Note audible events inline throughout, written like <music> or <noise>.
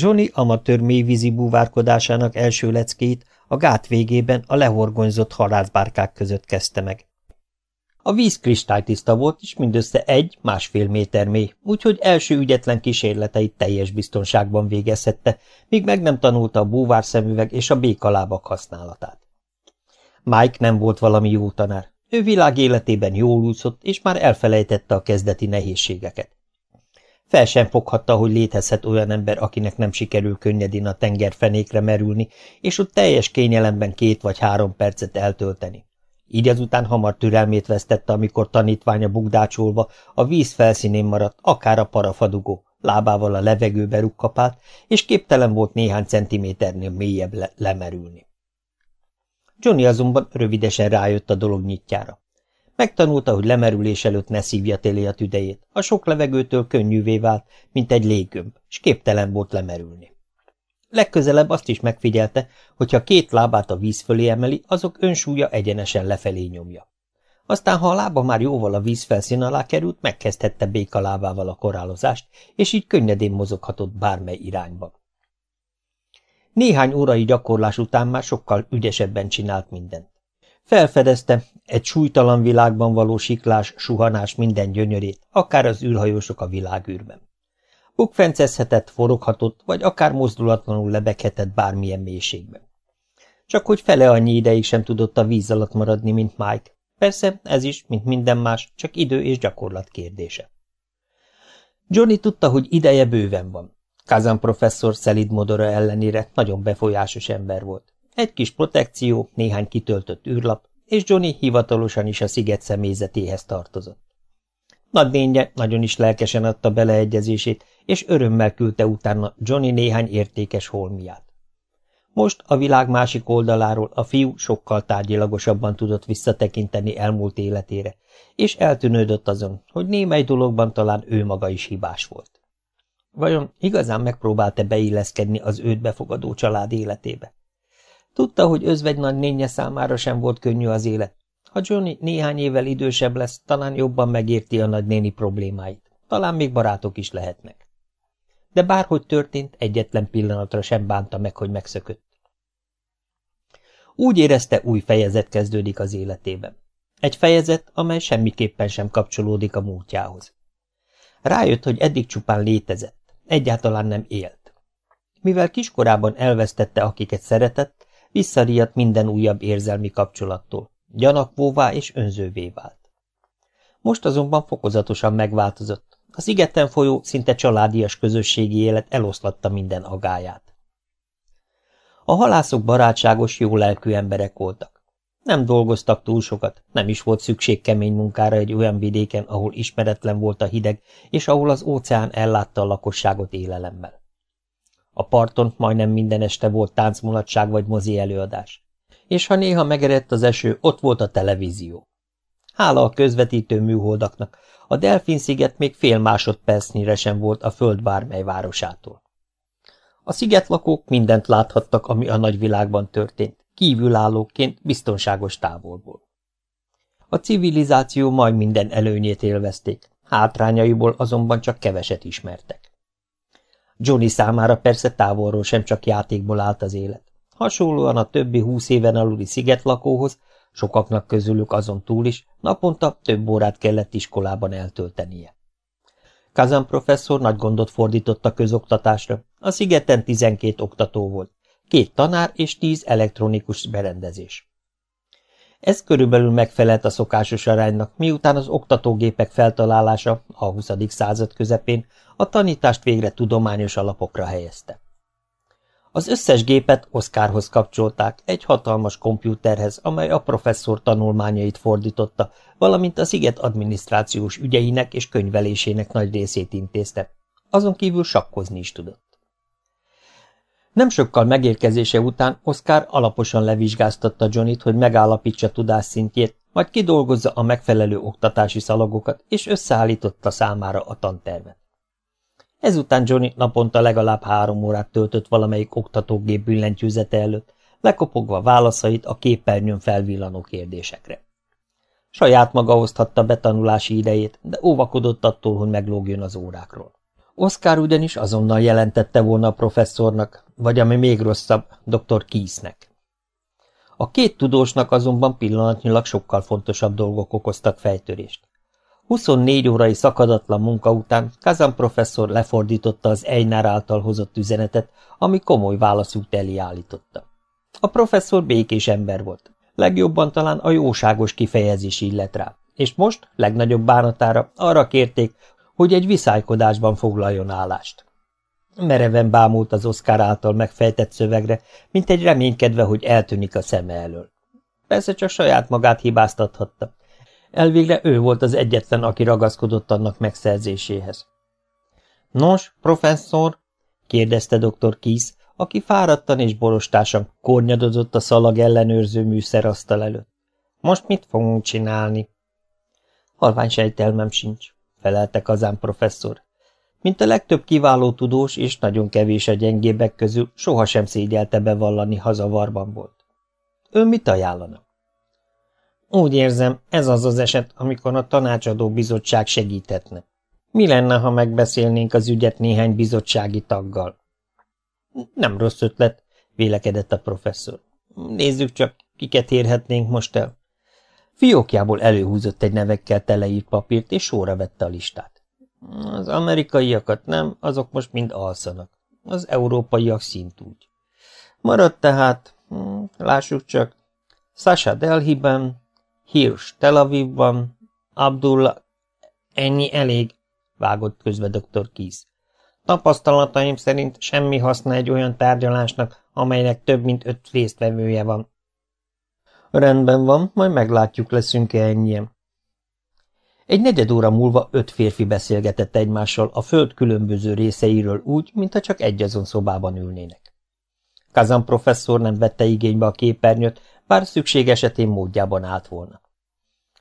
Johnny amatőr mélyvízi búvárkodásának első leckét a gát végében a lehorgonyzott halászbárkák között kezdte meg. A víz kristálytiszta volt, és mindössze egy-másfél méter mély, úgyhogy első ügyetlen kísérleteit teljes biztonságban végezhette, míg meg nem tanulta a búvárszemüveg és a békalábak használatát. Mike nem volt valami jó tanár. Ő világ életében jól úszott, és már elfelejtette a kezdeti nehézségeket. Fel sem foghatta, hogy létezhet olyan ember, akinek nem sikerül könnyedén a tengerfenékre merülni, és ott teljes kényelemben két vagy három percet eltölteni. Így azután hamar türelmét vesztette, amikor tanítványa bugdácsolva a víz felszínén maradt, akár a parafadugó, lábával a levegőbe rukkapált, és képtelen volt néhány centiméternél mélyebb le lemerülni. Johnny azonban rövidesen rájött a dolog nyitjára. Megtanulta, hogy lemerülés előtt ne szívja télé a tüdejét. A sok levegőtől könnyűvé vált, mint egy léggömb, és képtelen volt lemerülni. Legközelebb azt is megfigyelte, hogy ha két lábát a víz fölé emeli, azok önsúlya egyenesen lefelé nyomja. Aztán, ha a lába már jóval a víz felszín alá került, megkezdhette béka lábával a korálozást, és így könnyedén mozoghatott bármely irányba. Néhány órai gyakorlás után már sokkal ügyesebben csinált mindent. Felfedezte egy súlytalan világban való siklás, suhanás minden gyönyörét, akár az űrhajósok a világűrben. Bukfencezhetett, foroghatott, vagy akár mozdulatlanul lebeghetett bármilyen mélységben. Csak hogy fele annyi ideig sem tudott a víz alatt maradni, mint Mike. Persze ez is, mint minden más, csak idő és gyakorlat kérdése. Johnny tudta, hogy ideje bőven van. Kazan professzor szelid modora ellenére nagyon befolyásos ember volt. Egy kis protekció, néhány kitöltött űrlap, és Johnny hivatalosan is a sziget személyzetéhez tartozott. Nagynénye nagyon is lelkesen adta beleegyezését, és örömmel küldte utána Johnny néhány értékes holmiát. Most a világ másik oldaláról a fiú sokkal tárgyilagosabban tudott visszatekinteni elmúlt életére, és eltűnődött azon, hogy némely dologban talán ő maga is hibás volt. Vajon igazán megpróbálta beilleszkedni az őt befogadó család életébe? Tudta, hogy özvegy nagynénye számára sem volt könnyű az élet. Ha Johnny néhány évvel idősebb lesz, talán jobban megérti a nagynéni problémáit. Talán még barátok is lehetnek. De bárhogy történt, egyetlen pillanatra sem bánta meg, hogy megszökött. Úgy érezte, új fejezet kezdődik az életében. Egy fejezet, amely semmiképpen sem kapcsolódik a múltjához. Rájött, hogy eddig csupán létezett, egyáltalán nem élt. Mivel kiskorában elvesztette, akiket szeretett, visszariadt minden újabb érzelmi kapcsolattól, gyanakvóvá és önzővé vált. Most azonban fokozatosan megváltozott. A szigeten folyó, szinte családias közösségi élet eloszlatta minden agáját. A halászok barátságos, jó lelkű emberek voltak. Nem dolgoztak túl sokat, nem is volt szükség kemény munkára egy olyan vidéken, ahol ismeretlen volt a hideg, és ahol az óceán ellátta a lakosságot élelemmel. A parton majdnem minden este volt táncmulatság vagy mozi előadás. És ha néha megerett az eső, ott volt a televízió. Hála a közvetítő műholdaknak, a Delfin-sziget még fél másodpercnyire sem volt a föld bármely városától. A szigetlakók mindent láthattak, ami a nagyvilágban történt, kívülállóként biztonságos távolból. A civilizáció majd minden előnyét élvezték, hátrányaiból azonban csak keveset ismertek. Johnny számára persze távolról sem csak játékból állt az élet. Hasonlóan a többi húsz éven aluli szigetlakóhoz, sokaknak közülük azon túl is, naponta több órát kellett iskolában eltöltenie. Kazan professzor nagy gondot fordított a közoktatásra. A szigeten tizenkét oktató volt, két tanár és tíz elektronikus berendezés. Ez körülbelül megfelelt a szokásos aránynak, miután az oktatógépek feltalálása a 20. század közepén a tanítást végre tudományos alapokra helyezte. Az összes gépet Oszkárhoz kapcsolták, egy hatalmas kompjúterhez, amely a professzor tanulmányait fordította, valamint a sziget adminisztrációs ügyeinek és könyvelésének nagy részét intézte. Azon kívül sakkozni is tudott. Nem sokkal megérkezése után Oscar alaposan levizsgáztatta Johnnyt, hogy megállapítsa tudás szintjét, majd kidolgozza a megfelelő oktatási szalagokat, és összeállította számára a tantervet. Ezután Johnny naponta legalább három órát töltött valamelyik oktatógép billentyűzete előtt, lekopogva válaszait a képernyőn felvillanó kérdésekre. Saját maga oszthatta betanulási idejét, de óvakodott attól, hogy meglógjon az órákról. Oscar ugyanis azonnal jelentette volna a professzornak, vagy ami még rosszabb, dr. Keysnek. A két tudósnak azonban pillanatnyilag sokkal fontosabb dolgok okoztak fejtörést. 24 órai szakadatlan munka után Kazan professzor lefordította az Einar által hozott üzenetet, ami komoly válaszút elé állította. A professzor békés ember volt. Legjobban talán a jóságos kifejezés illet rá, és most, legnagyobb bánatára, arra kérték, hogy egy viszálykodásban foglaljon állást. Mereven bámult az Oscar által megfejtett szövegre, mint egy reménykedve, hogy eltűnik a szeme elől. Persze csak saját magát hibáztathatta. Elvégre ő volt az egyetlen, aki ragaszkodott annak megszerzéséhez. Nos, professzor? kérdezte dr. Kisz, aki fáradtan és borostásan kornyadozott a szalag ellenőrző műszerasztal előtt. Most mit fogunk csinálni? Halvány sejtelmem sincs, felelte Kazán professzor. Mint a legtöbb kiváló tudós és nagyon kevés a gyengébbek közül, sohasem szégyelte bevallani hazavarban volt. Ön mit ajánlana? Úgy érzem, ez az az eset, amikor a tanácsadó bizottság segíthetne. Mi lenne, ha megbeszélnénk az ügyet néhány bizottsági taggal? Nem rossz ötlet, vélekedett a professzor. Nézzük csak, kiket érhetnénk most el. Fiókjából előhúzott egy nevekkel teleírt papírt, és sorra vette a listát. Az amerikaiakat nem, azok most mind alszanak. Az európaiak szintúgy. Maradt tehát, hm, lássuk csak, Sasha Delhiben, Hirsch Tel Avivban, Abdullah... Ennyi elég, vágott közbe dr. Kisz. Tapasztalataim szerint semmi haszna egy olyan tárgyalásnak, amelynek több mint öt résztvevője van. Rendben van, majd meglátjuk, leszünk-e ennyien. Egy negyed óra múlva öt férfi beszélgetett egymással a föld különböző részeiről úgy, mintha csak egy azon szobában ülnének. Kazan professzor nem vette igénybe a képernyőt, bár szükség esetén módjában állt volna.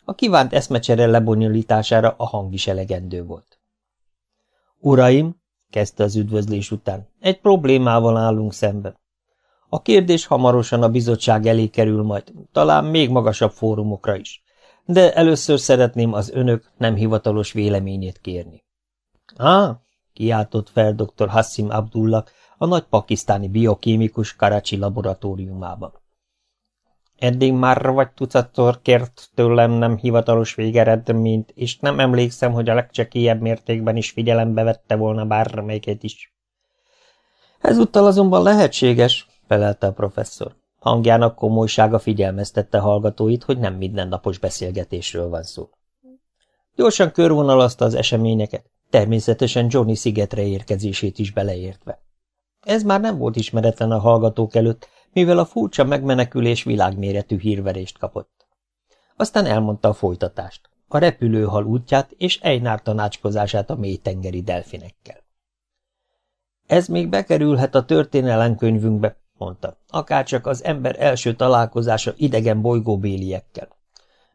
A kívánt eszmecsere lebonyolítására a hang is elegendő volt. Uraim, kezdte az üdvözlés után, egy problémával állunk szemben. A kérdés hamarosan a bizottság elé kerül majd, talán még magasabb fórumokra is, de először szeretném az önök nem hivatalos véleményét kérni. Á, kiáltott fel dr. Hassim Abdullah a nagy pakisztáni biokémikus Karachi laboratóriumában. Eddig már vagy tucatszor kért tőlem nem hivatalos végeredményt, és nem emlékszem, hogy a legcsekélyebb mértékben is figyelembe vette volna bármelyiket is. Ezúttal azonban lehetséges, felelte a professzor. Hangjának komolysága figyelmeztette hallgatóit, hogy nem mindennapos beszélgetésről van szó. Gyorsan körvonalazta az eseményeket, természetesen Johnny szigetre érkezését is beleértve. Ez már nem volt ismeretlen a hallgatók előtt, mivel a furcsa megmenekülés világméretű hírverést kapott. Aztán elmondta a folytatást, a repülőhal útját és Einár tanácskozását a mélytengeri delfinekkel. Ez még bekerülhet a történelemkönyvünkbe, mondta, akárcsak az ember első találkozása idegen bolygóbéliekkel.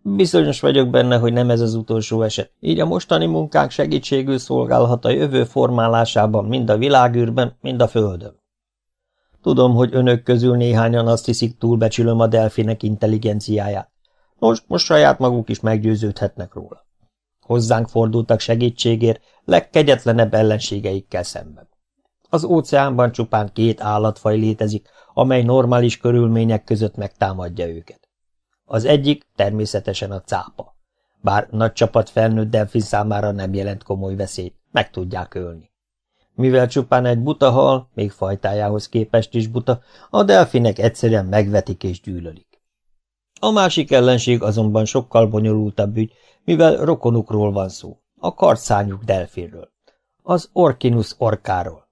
Bizonyos vagyok benne, hogy nem ez az utolsó eset, így a mostani munkánk segítségül szolgálhat a jövő formálásában mind a világűrben, mind a földön. Tudom, hogy önök közül néhányan azt hiszik, túlbecsülöm a delfinek intelligenciáját. Most, most saját maguk is meggyőződhetnek róla. Hozzánk fordultak segítségért legkegyetlenebb ellenségeikkel szemben. Az óceánban csupán két állatfaj létezik, amely normális körülmények között megtámadja őket. Az egyik természetesen a cápa. Bár nagy csapat felnőtt delfin számára nem jelent komoly veszélyt, meg tudják ölni. Mivel csupán egy buta hal, még fajtájához képest is buta, a delfinek egyszerűen megvetik és gyűlölik. A másik ellenség azonban sokkal bonyolultabb ügy, mivel rokonukról van szó, a kartszányuk delfinről, az Orkinus orkáról.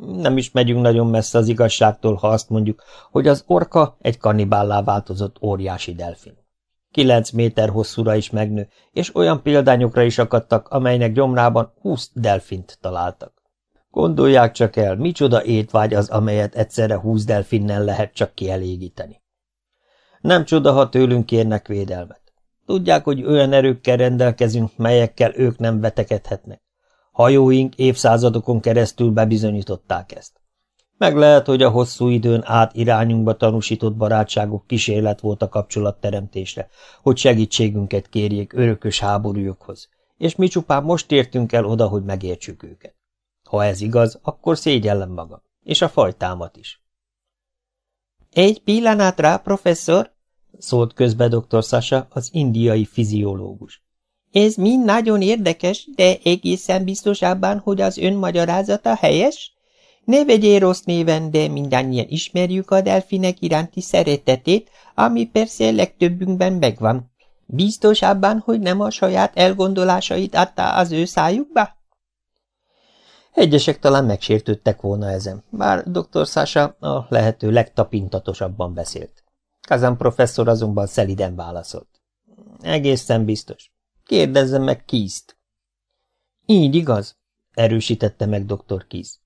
Nem is megyünk nagyon messze az igazságtól, ha azt mondjuk, hogy az orka egy kanibállá változott óriási delfin. Kilenc méter hosszúra is megnő, és olyan példányokra is akadtak, amelynek gyomrában húsz delfint találtak. Gondolják csak el, micsoda étvágy az, amelyet egyszerre húsz delfinnel lehet csak kielégíteni. Nem csoda, ha tőlünk kérnek védelmet. Tudják, hogy olyan erőkkel rendelkezünk, melyekkel ők nem vetekedhetnek. Hajóink évszázadokon keresztül bebizonyították ezt. Meg lehet, hogy a hosszú időn át irányunkba tanúsított barátságok kísérlet volt a kapcsolatteremtésre, hogy segítségünket kérjék örökös háborújukhoz, és mi csupán most értünk el oda, hogy megértsük őket. Ha ez igaz, akkor szégyellem magam, és a fajtámat is. Egy pillanatra, professzor, szólt közbe dr. Sasha, az indiai fiziológus. Ez mind nagyon érdekes, de egészen biztos abban, hogy az ön magyarázata helyes? Ne vegyél rossz néven, de mindannyian ismerjük a delfinek iránti szeretetét, ami persze legtöbbünkben megvan. Biztos abban, hogy nem a saját elgondolásait adta az ő szájukba? Egyesek talán megsértődtek volna ezen, bár dr. Sasha a lehető legtapintatosabban beszélt. Kazan professzor azonban szeliden válaszolt. Egészen biztos. Kérdezzem meg Kízt. Így igaz, erősítette meg dr. Kíz.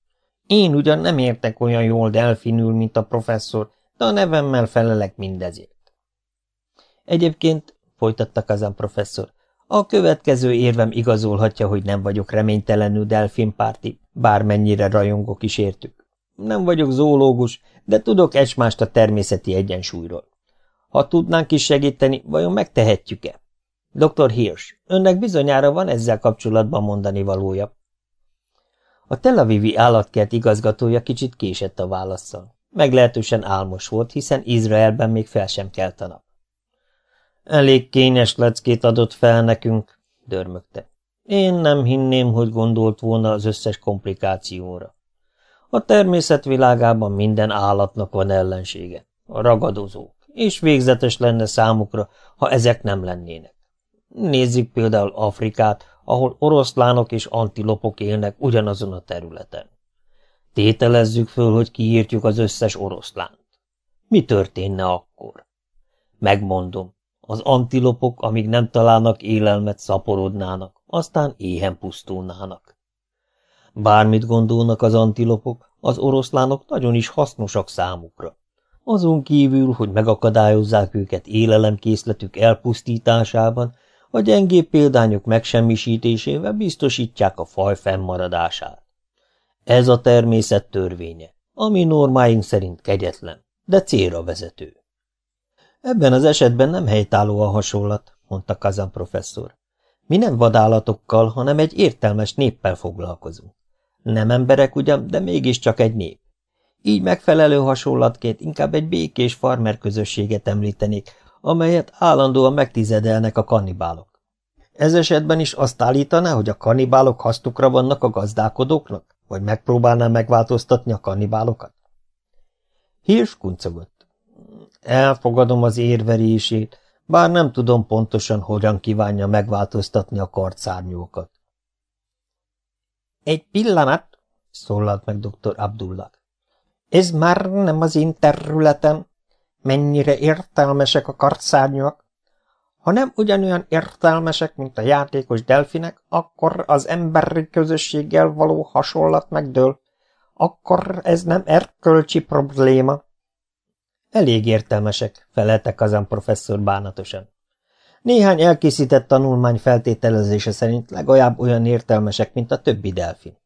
Én ugyan nem értek olyan jól delfinül, mint a professzor, de a nevemmel felelek mindezért. Egyébként, folytatta Kazan professzor, a következő érvem igazolhatja, hogy nem vagyok reménytelenül delfinpárti, bármennyire rajongok is értük. Nem vagyok zoológus, de tudok egymást a természeti egyensúlyról. Ha tudnánk is segíteni, vajon megtehetjük-e? Dr. Hirsch, önnek bizonyára van ezzel kapcsolatban mondani valója. A Tel Avivi állatkert igazgatója kicsit késett a válaszsal. Meglehetősen álmos volt, hiszen Izraelben még fel sem kelt a nap. Elég kényes leckét adott fel nekünk, dörmögte. Én nem hinném, hogy gondolt volna az összes komplikációra. A természet világában minden állatnak van ellensége, a ragadozók, és végzetes lenne számukra, ha ezek nem lennének. Nézzük például Afrikát, ahol oroszlánok és antilopok élnek ugyanazon a területen. Tételezzük föl, hogy kiírtjuk az összes oroszlánt. Mi történne akkor? Megmondom, az antilopok, amíg nem találnak élelmet, szaporodnának, aztán éhen pusztulnának. Bármit gondolnak az antilopok, az oroszlánok nagyon is hasznosak számukra. Azon kívül, hogy megakadályozzák őket élelemkészletük elpusztításában, a gyengébb példányok megsemmisítésével biztosítják a faj fennmaradását. Ez a természet törvénye, ami normáink szerint kegyetlen, de célra vezető. Ebben az esetben nem helytálló a hasonlat, mondta Kazan professzor. Mi nem vadállatokkal, hanem egy értelmes néppel foglalkozunk. Nem emberek ugyan, de mégiscsak egy nép. Így megfelelő hasonlatként inkább egy békés farmer közösséget említenék, amelyet állandóan megtizedelnek a kannibálok. Ez esetben is azt állítaná, hogy a kannibálok hasztukra vannak a gazdálkodóknak? Vagy megpróbálná megváltoztatni a kannibálokat? Hírs kuncogott. Elfogadom az érverését, bár nem tudom pontosan, hogyan kívánja megváltoztatni a kartszárnyókat. Egy pillanat, szólalt meg dr. Abdullah. Ez már nem az én területem. Mennyire értelmesek a kartszárnyúak? Ha nem ugyanolyan értelmesek, mint a játékos delfinek, akkor az emberi közösséggel való hasonlat megdől. Akkor ez nem erkölcsi probléma. Elég értelmesek, felelte Kazan professzor bánatosan. Néhány elkészített tanulmány feltételezése szerint legalább olyan értelmesek, mint a többi delfin.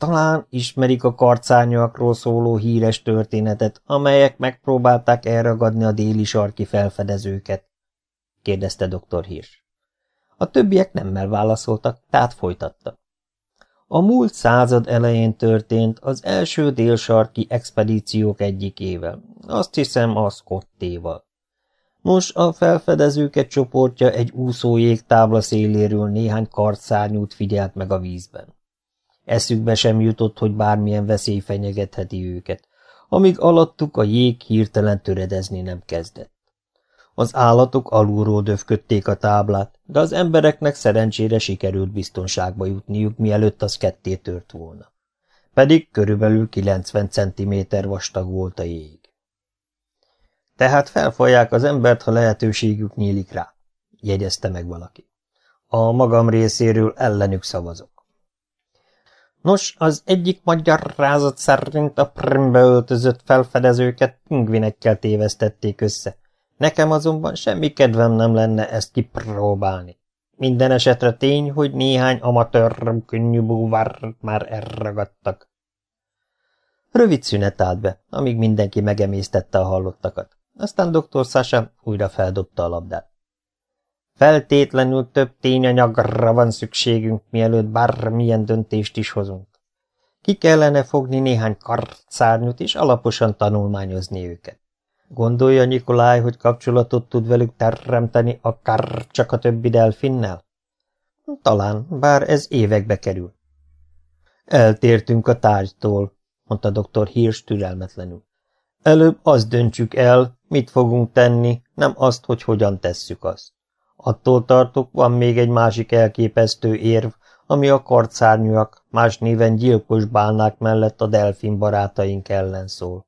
Talán ismerik a karcányokról szóló híres történetet, amelyek megpróbálták elragadni a déli sarki felfedezőket, kérdezte dr. Hirsch. A többiek nemmel válaszoltak, tehát folytatta. A múlt század elején történt az első délsarki expedíciók egyikével, azt hiszem a Scottéval. Nos, a felfedezőket csoportja egy úszójég tábla széléről néhány kartszárnyút figyelt meg a vízben. Eszükbe sem jutott, hogy bármilyen veszély fenyegetheti őket, amíg alattuk a jég hirtelen töredezni nem kezdett. Az állatok alulról döfködték a táblát, de az embereknek szerencsére sikerült biztonságba jutniuk, mielőtt az ketté tört volna. Pedig körülbelül 90 cm vastag volt a jég. Tehát felfalják az embert, ha lehetőségük nyílik rá, jegyezte meg valaki. A magam részéről ellenük szavazok. Nos, az egyik magyar rázat szerint a primbe öltözött felfedezőket pingvinekkel tévesztették össze. Nekem azonban semmi kedvem nem lenne ezt kipróbálni. Minden esetre tény, hogy néhány amatőr könnyű búvár már elragadtak. Rövid szünet állt be, amíg mindenki megemésztette a hallottakat. Aztán dr. Sasha újra feldobta a labdát. Feltétlenül több tényanyagra van szükségünk, mielőtt bármilyen döntést is hozunk. Ki kellene fogni néhány kartszárnyút, és alaposan tanulmányozni őket. Gondolja Nikolaj, hogy kapcsolatot tud velük teremteni akár csak a többi delfinnel? Talán, bár ez évekbe kerül. Eltértünk a tárgytól, mondta dr. Hirsch türelmetlenül. Előbb azt döntsük el, mit fogunk tenni, nem azt, hogy hogyan tesszük azt. Attól tartok, van még egy másik elképesztő érv, ami a kartszárnyúak, más néven gyilkos bálnák mellett a delfin barátaink ellen szól.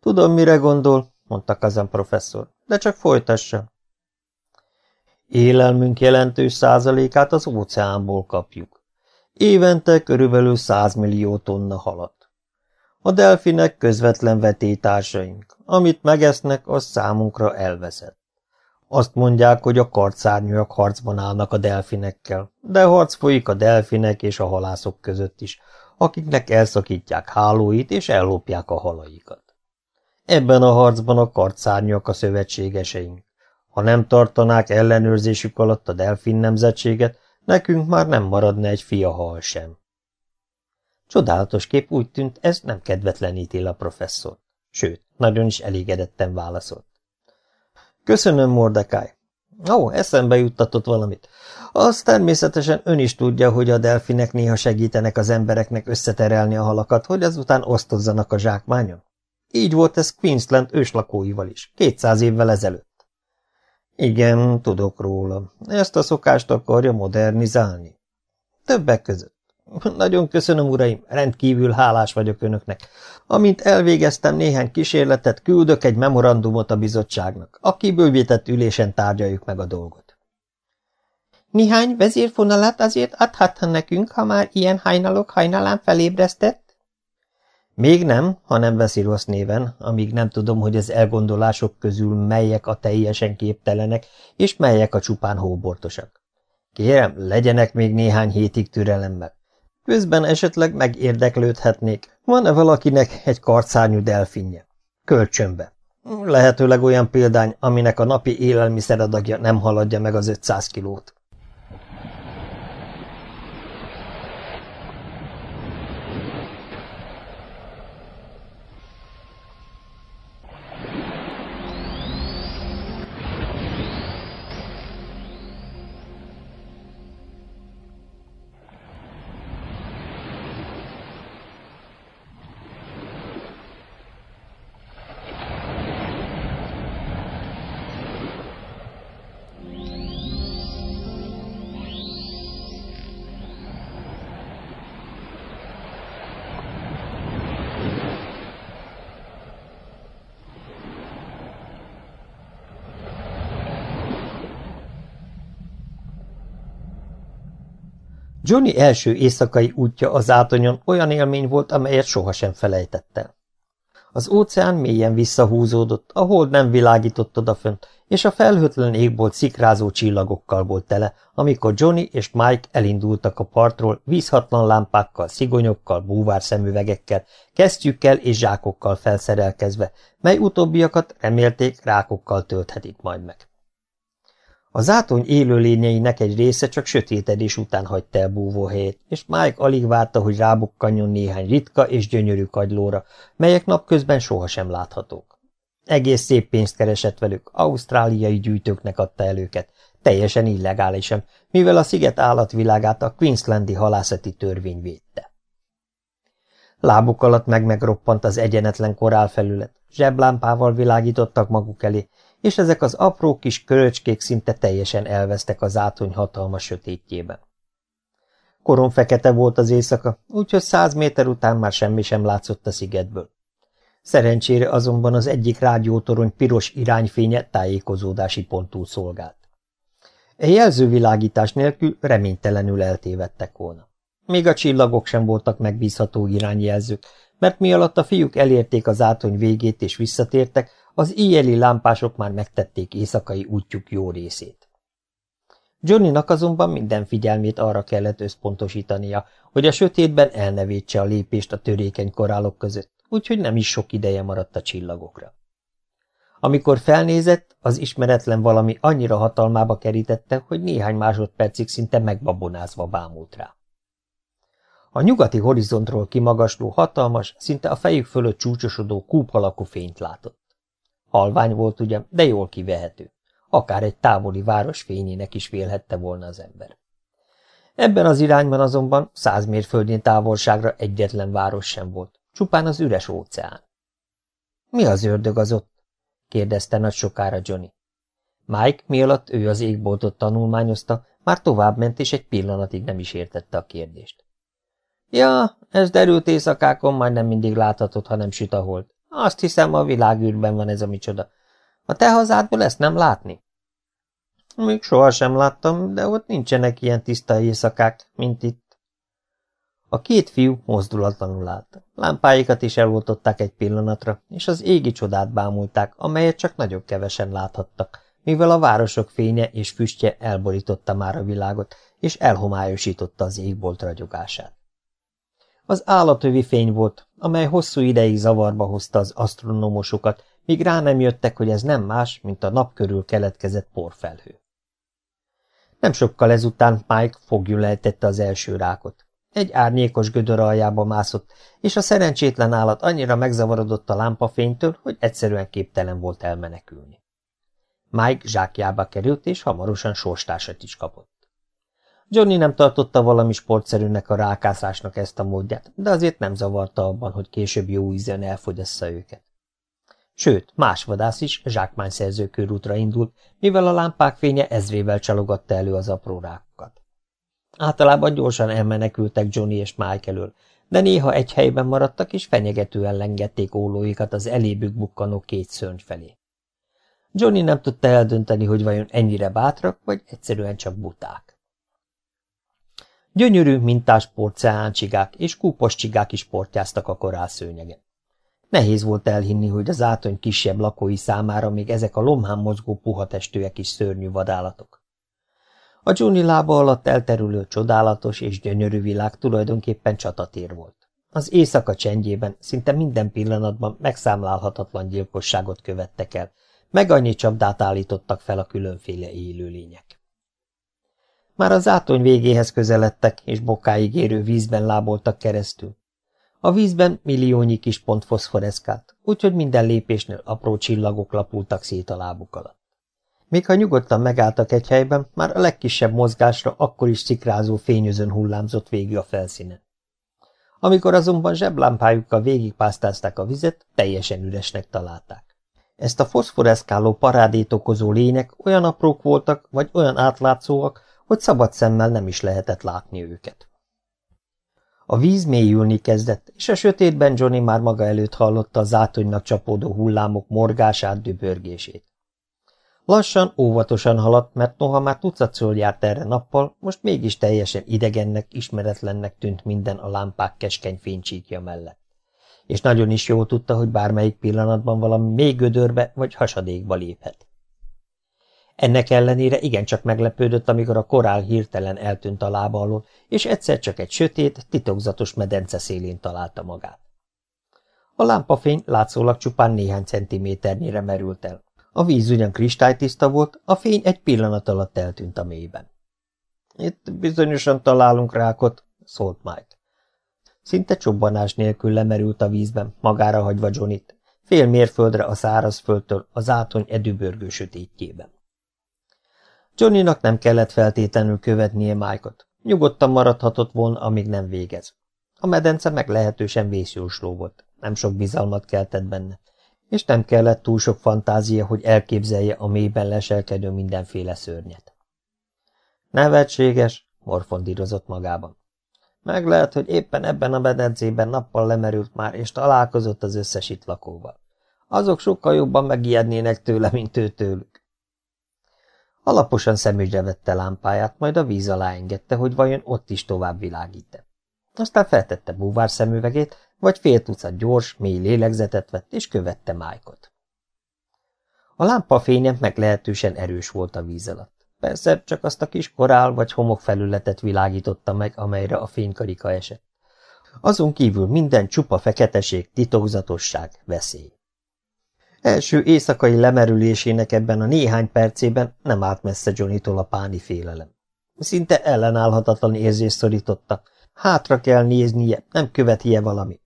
Tudom, mire gondol, mondta Kazan professzor, de csak folytassa. Élelmünk jelentős százalékát az óceánból kapjuk. Évente körülbelül 100 millió tonna halat. A delfinek közvetlen vetétársaink. Amit megesznek, az számunkra elveszett. Azt mondják, hogy a kartszárnyak harcban állnak a delfinekkel, de harc folyik a delfinek és a halászok között is, akiknek elszakítják hálóit és ellopják a halaikat. Ebben a harcban a kartszárnyak a szövetségeseink. Ha nem tartanák ellenőrzésük alatt a delfin nemzetséget, nekünk már nem maradna egy fiahal sem. Csodálatos kép úgy tűnt, ez nem kedvetlenítél a professzor. Sőt, nagyon is elégedetten válaszolt. Köszönöm, Mordekáj. Ó, eszembe juttatott valamit. Az természetesen ön is tudja, hogy a delfinek néha segítenek az embereknek összeterelni a halakat, hogy azután osztozzanak a zsákmányon. Így volt ez Queensland őslakóival is, 200 évvel ezelőtt. Igen, tudok róla. Ezt a szokást akarja modernizálni. Többek között. <laughs> Nagyon köszönöm, uraim, rendkívül hálás vagyok önöknek. Amint elvégeztem néhány kísérletet, küldök egy memorandumot a bizottságnak. A kibővített ülésen tárgyaljuk meg a dolgot. Néhány vezérfonalat azért adhatna nekünk, ha már ilyen hajnalok hajnalán felébresztett? Még nem, ha nem veszi rossz néven, amíg nem tudom, hogy az elgondolások közül melyek a teljesen képtelenek, és melyek a csupán hóbortosak. Kérem, legyenek még néhány hétig türelemmel. Közben esetleg megérdeklődhetnék, van-e valakinek egy karcárnyú delfinje? Kölcsönbe. Lehetőleg olyan példány, aminek a napi élelmiszeradagja nem haladja meg az 500 kilót. Johnny első éjszakai útja az átonyon olyan élmény volt, amelyet sohasem felejtett el. Az óceán mélyen visszahúzódott, a hold nem világított odafönt, és a felhőtlen égbolt szikrázó csillagokkal volt tele, amikor Johnny és Mike elindultak a partról vízhatlan lámpákkal, szigonyokkal, búvárszemüvegekkel, kesztyűkkel és zsákokkal felszerelkezve, mely utóbbiakat remélték rákokkal tölthetik majd meg. A zátony élőlényeinek egy része csak sötétedés után hagyta el búvóhelyét, és Mike alig várta, hogy rábukkanjon néhány ritka és gyönyörű kagylóra, melyek napközben sohasem láthatók. Egész szép pénzt keresett velük, ausztráliai gyűjtőknek adta el őket, teljesen illegálisan, mivel a sziget állatvilágát a Queenslandi halászati törvény védte. Lábuk alatt meg-megroppant az egyenetlen korálfelület, zseblámpával világítottak maguk elé, és ezek az apró kis köröcskék szinte teljesen elvesztek az átony hatalmas sötétjében. Koron fekete volt az éjszaka, úgyhogy száz méter után már semmi sem látszott a szigetből. Szerencsére azonban az egyik rádiótorony piros irányfénye tájékozódási pontul szolgált. E jelzővilágítás nélkül reménytelenül eltévedtek volna. Még a csillagok sem voltak megbízható irányjelzők, mert mi alatt a fiúk elérték az átony végét és visszatértek, az éjjeli lámpások már megtették éjszakai útjuk jó részét. Johnnynak azonban minden figyelmét arra kellett összpontosítania, hogy a sötétben elnevétse a lépést a törékeny korálok között, úgyhogy nem is sok ideje maradt a csillagokra. Amikor felnézett, az ismeretlen valami annyira hatalmába kerítette, hogy néhány másodpercig szinte megbabonázva bámult rá. A nyugati horizontról kimagasló hatalmas, szinte a fejük fölött csúcsosodó kúp alakú fényt látott. Halvány volt ugyan, de jól kivehető. Akár egy távoli város fényének is vélhette volna az ember. Ebben az irányban azonban száz mérföldnyi távolságra egyetlen város sem volt, csupán az üres óceán. Mi az ördög az ott? kérdezte nagy sokára Johnny. Mike, mielőtt ő az égboltot tanulmányozta, már továbbment, és egy pillanatig nem is értette a kérdést. Ja, ez derült éjszakákon majd nem mindig láthatod, ha nem süt a hold. Azt hiszem, a világűrben van ez a micsoda. A te hazádból ezt nem látni? Még sohasem láttam, de ott nincsenek ilyen tiszta éjszakák, mint itt. A két fiú mozdulatlanul állt. Lámpáikat is eloltották egy pillanatra, és az égi csodát bámulták, amelyet csak nagyon kevesen láthattak, mivel a városok fénye és füstje elborította már a világot, és elhomályosította az égbolt ragyogását. Az állatövi fény volt, amely hosszú ideig zavarba hozta az asztronomosokat, míg rá nem jöttek, hogy ez nem más, mint a nap körül keletkezett porfelhő. Nem sokkal ezután Mike fogjulejtette az első rákot. Egy árnyékos gödör aljába mászott, és a szerencsétlen állat annyira megzavarodott a lámpafénytől, hogy egyszerűen képtelen volt elmenekülni. Mike zsákjába került, és hamarosan sorstársat is kapott. Johnny nem tartotta valami sportszerűnek a rákászásnak ezt a módját, de azért nem zavarta abban, hogy később jó ízen elfogyassza őket. Sőt, más vadász is zsákmányszerző körútra indult, mivel a lámpák fénye ezrével csalogatta elő az apró rákokat. Általában gyorsan elmenekültek Johnny és Mike elől, de néha egy helyben maradtak, és fenyegetően lengették ólóikat az elébük bukkanó két szörny felé. Johnny nem tudta eldönteni, hogy vajon ennyire bátrak, vagy egyszerűen csak buták. Gyönyörű, mintás porceáncsigák és kúpos csigák is portyáztak a korálszőnyegen. Nehéz volt elhinni, hogy az átony kisebb lakói számára még ezek a lomhán mozgó puha is szörnyű vadállatok. A Johnny lába alatt elterülő csodálatos és gyönyörű világ tulajdonképpen csatatér volt. Az éjszaka csendjében szinte minden pillanatban megszámlálhatatlan gyilkosságot követtek el, meg annyi csapdát állítottak fel a különféle élőlények. Már az átony végéhez közeledtek, és bokáig érő vízben láboltak keresztül. A vízben milliónyi kis pont foszforeszkált, úgyhogy minden lépésnél apró csillagok lapultak szét a lábuk alatt. Még ha nyugodtan megálltak egy helyben, már a legkisebb mozgásra akkor is szikrázó fényözön hullámzott végig a felszínen. Amikor azonban zseblámpájukkal végigpásztázták a vizet, teljesen üresnek találták. Ezt a foszforeszkáló parádét okozó lények olyan aprók voltak, vagy olyan átlátszóak, hogy szabad szemmel nem is lehetett látni őket. A víz mélyülni kezdett, és a sötétben Johnny már maga előtt hallotta a zátonynak csapódó hullámok morgását, dübörgését. Lassan, óvatosan haladt, mert noha már tucatszor járt erre nappal, most mégis teljesen idegennek, ismeretlennek tűnt minden a lámpák keskeny fénycsíkja mellett. És nagyon is jól tudta, hogy bármelyik pillanatban valami még gödörbe vagy hasadékba léphet. Ennek ellenére igencsak meglepődött, amikor a korál hirtelen eltűnt a lába alól, és egyszer csak egy sötét, titokzatos medence szélén találta magát. A lámpafény látszólag csupán néhány centiméternyire merült el. A víz ugyan kristálytiszta volt, a fény egy pillanat alatt eltűnt a mélyben. Itt bizonyosan találunk rákot, szólt Mike. Szinte csobbanás nélkül lemerült a vízben, magára hagyva Johnnyt, fél mérföldre a szárazföldtől az átony edübörgő sötétjében. Johnnynak nem kellett feltétlenül követnie Mike-ot. Nyugodtan maradhatott volna, amíg nem végez. A medence meglehetősen vészjósló volt, nem sok bizalmat keltett benne, és nem kellett túl sok fantázia, hogy elképzelje a mélyben leselkedő mindenféle szörnyet. Nevetséges, morfondírozott magában. Meg lehet, hogy éppen ebben a medencében nappal lemerült már, és találkozott az összes itt lakóval. Azok sokkal jobban megijednének tőle, mint ő tőlük. Alaposan szemügyre vette lámpáját, majd a víz alá engedte, hogy vajon ott is tovább világít-e. Aztán feltette búvár szemüvegét, vagy fél tucat gyors, mély lélegzetet vett, és követte Májkot. A lámpa fénye meglehetősen erős volt a víz alatt. Persze csak azt a kis korál vagy homok felületet világította meg, amelyre a fénykarika esett. Azon kívül minden csupa feketeség, titokzatosság, veszély. Első éjszakai lemerülésének ebben a néhány percében nem állt messze Johnny-tól a páni félelem. Szinte ellenállhatatlan érzés szorította. Hátra kell néznie, nem követi-e valami.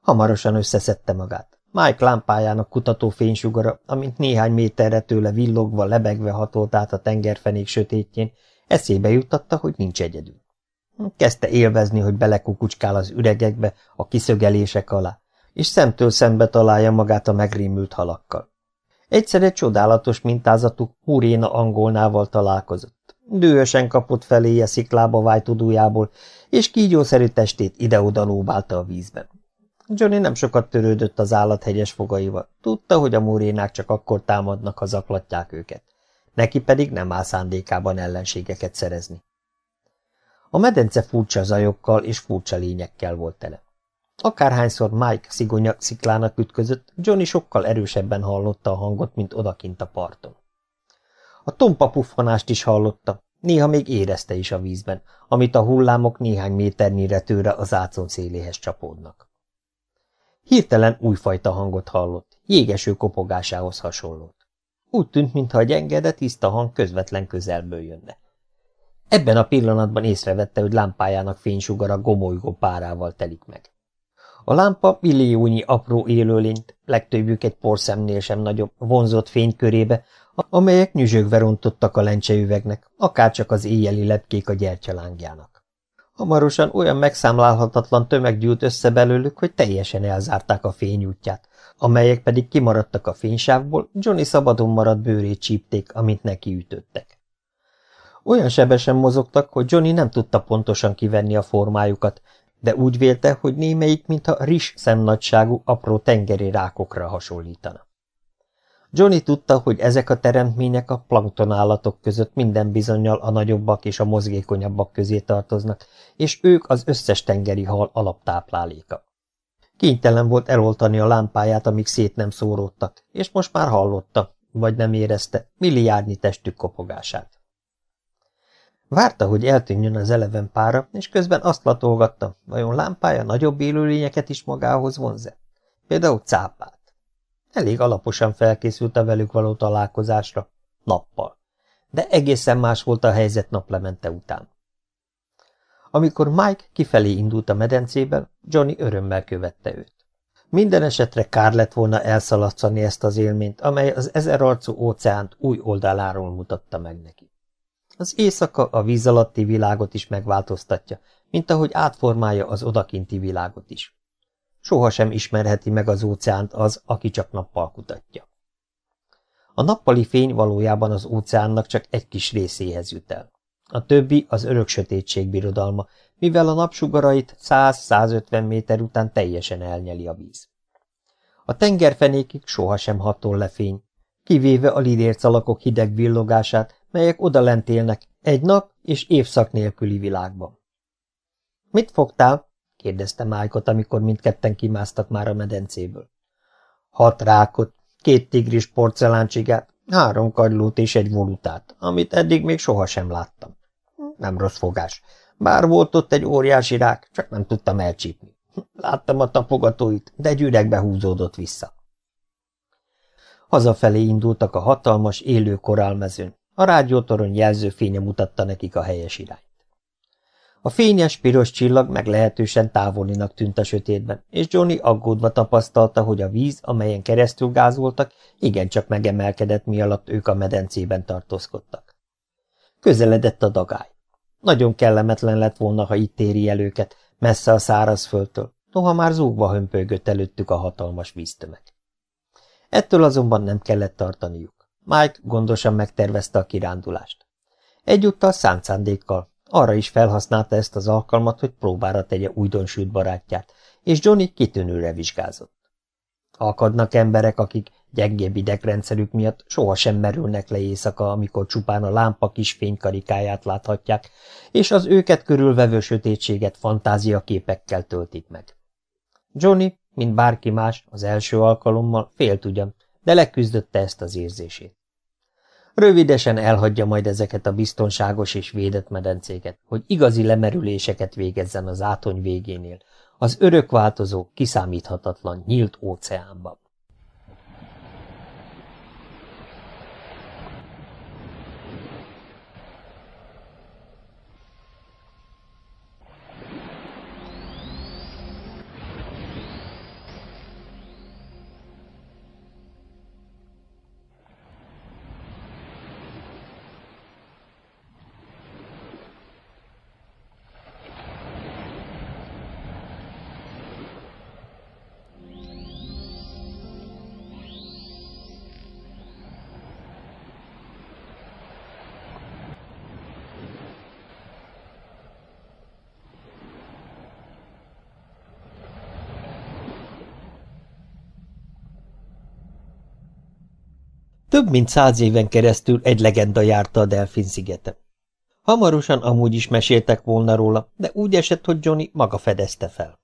Hamarosan összeszedte magát. Mike lámpájának kutató fénysugara, amint néhány méterre tőle villogva, lebegve hatolt át a tengerfenék sötétjén, eszébe juttatta, hogy nincs egyedül. Kezdte élvezni, hogy belekukucskál az üregekbe, a kiszögelések alá, és szemtől szembe találja magát a megrémült halakkal. Egyszer egy csodálatos mintázatú Muréna angolnával találkozott. Dühösen kapott feléje sziklába vájtudójából, és kígyószerű testét ide-oda lóbálta a vízben. Johnny nem sokat törődött az állathegyes fogaival. Tudta, hogy a murénák csak akkor támadnak, ha zaklatják őket. Neki pedig nem áll szándékában ellenségeket szerezni. A medence furcsa zajokkal és furcsa lényekkel volt tele. Akárhányszor Mike szigonya sziklának ütközött, Johnny sokkal erősebben hallotta a hangot, mint odakint a parton. A tompa puffanást is hallotta, néha még érezte is a vízben, amit a hullámok néhány méternyire tőre az átszon széléhez csapódnak. Hirtelen újfajta hangot hallott, jégeső kopogásához hasonlót. Úgy tűnt, mintha a gyenge, de tiszta hang közvetlen közelből jönne. Ebben a pillanatban észrevette, hogy lámpájának fénysugara gomolygó párával telik meg. A lámpa milliónyi apró élőlényt, legtöbbjük egy porszemnél sem nagyobb, vonzott fénykörébe, amelyek nyüzsögve rontottak a lencseüvegnek, akárcsak az éjjeli lepkék a gyertyalángjának. Hamarosan olyan megszámlálhatatlan tömeg gyűlt össze belőlük, hogy teljesen elzárták a fényútját, amelyek pedig kimaradtak a fénysávból, Johnny szabadon maradt bőrét csípték, amint neki ütöttek. Olyan sebesen mozogtak, hogy Johnny nem tudta pontosan kivenni a formájukat, de úgy vélte, hogy némelyik, mintha rizs szemnagyságú apró tengeri rákokra hasonlítana. Johnny tudta, hogy ezek a teremtmények a planktonállatok között minden bizonyal a nagyobbak és a mozgékonyabbak közé tartoznak, és ők az összes tengeri hal alaptápláléka. Kénytelen volt eloltani a lámpáját, amíg szét nem szóródtak, és most már hallotta, vagy nem érezte, milliárdnyi testük kopogását. Várta, hogy eltűnjön az eleven pára, és közben azt latolgatta, vajon lámpája nagyobb élőlényeket is magához vonze? Például cápát. Elég alaposan felkészült a velük való találkozásra, nappal. De egészen más volt a helyzet naplemente után. Amikor Mike kifelé indult a medencében, Johnny örömmel követte őt. Minden esetre kár lett volna elszaladszani ezt az élményt, amely az ezerarcú óceánt új oldaláról mutatta meg neki. Az éjszaka a víz alatti világot is megváltoztatja, mint ahogy átformálja az odakinti világot is. Soha sem ismerheti meg az óceánt az, aki csak nappal kutatja. A nappali fény valójában az óceánnak csak egy kis részéhez jut el. A többi az örök sötétség birodalma, mivel a napsugarait 100-150 méter után teljesen elnyeli a víz. A tengerfenékig sohasem hatol le fény, kivéve a lidércalakok hideg villogását, melyek odalent élnek egy nap és évszak nélküli világban. – Mit fogtál? – kérdezte Májkot, amikor mindketten kimásztak már a medencéből. – Hat rákot, két tigris porceláncsigát, három kagylót és egy volutát, amit eddig még sohasem láttam. Nem rossz fogás. Bár volt ott egy óriási rák, csak nem tudtam elcsípni. Láttam a tapogatóit, de egy húzódott vissza. Hazafelé indultak a hatalmas, élő korálmezőn. A rádiótorony jelzőfénye mutatta nekik a helyes irányt. A fényes, piros csillag meglehetősen távolinak tűnt a sötétben, és Johnny aggódva tapasztalta, hogy a víz, amelyen keresztül gázoltak, igencsak megemelkedett, mi alatt ők a medencében tartózkodtak. Közeledett a dagály. Nagyon kellemetlen lett volna, ha itt éri el őket, messze a szárazföldtől, noha már zúgva hömpölygött előttük a hatalmas víztömeg. Ettől azonban nem kellett tartaniuk. Mike gondosan megtervezte a kirándulást. Egyúttal szánt szándékkal, arra is felhasználta ezt az alkalmat, hogy próbára tegye újdonsült barátját, és Johnny kitűnőre vizsgázott. Akadnak emberek, akik gyengébb idegrendszerük miatt sohasem merülnek le éjszaka, amikor csupán a lámpa kis fénykarikáját láthatják, és az őket körülvevő sötétséget fantáziaképekkel töltik meg. Johnny, mint bárki más, az első alkalommal félt ugyan, de leküzdötte ezt az érzését. Rövidesen elhagyja majd ezeket a biztonságos és védett medencéket, hogy igazi lemerüléseket végezzen az átony végénél, az örökváltozó, kiszámíthatatlan, nyílt óceánban. Több mint száz éven keresztül egy legenda járta a Delfin szigete. Hamarosan amúgy is meséltek volna róla, de úgy esett, hogy Johnny maga fedezte fel.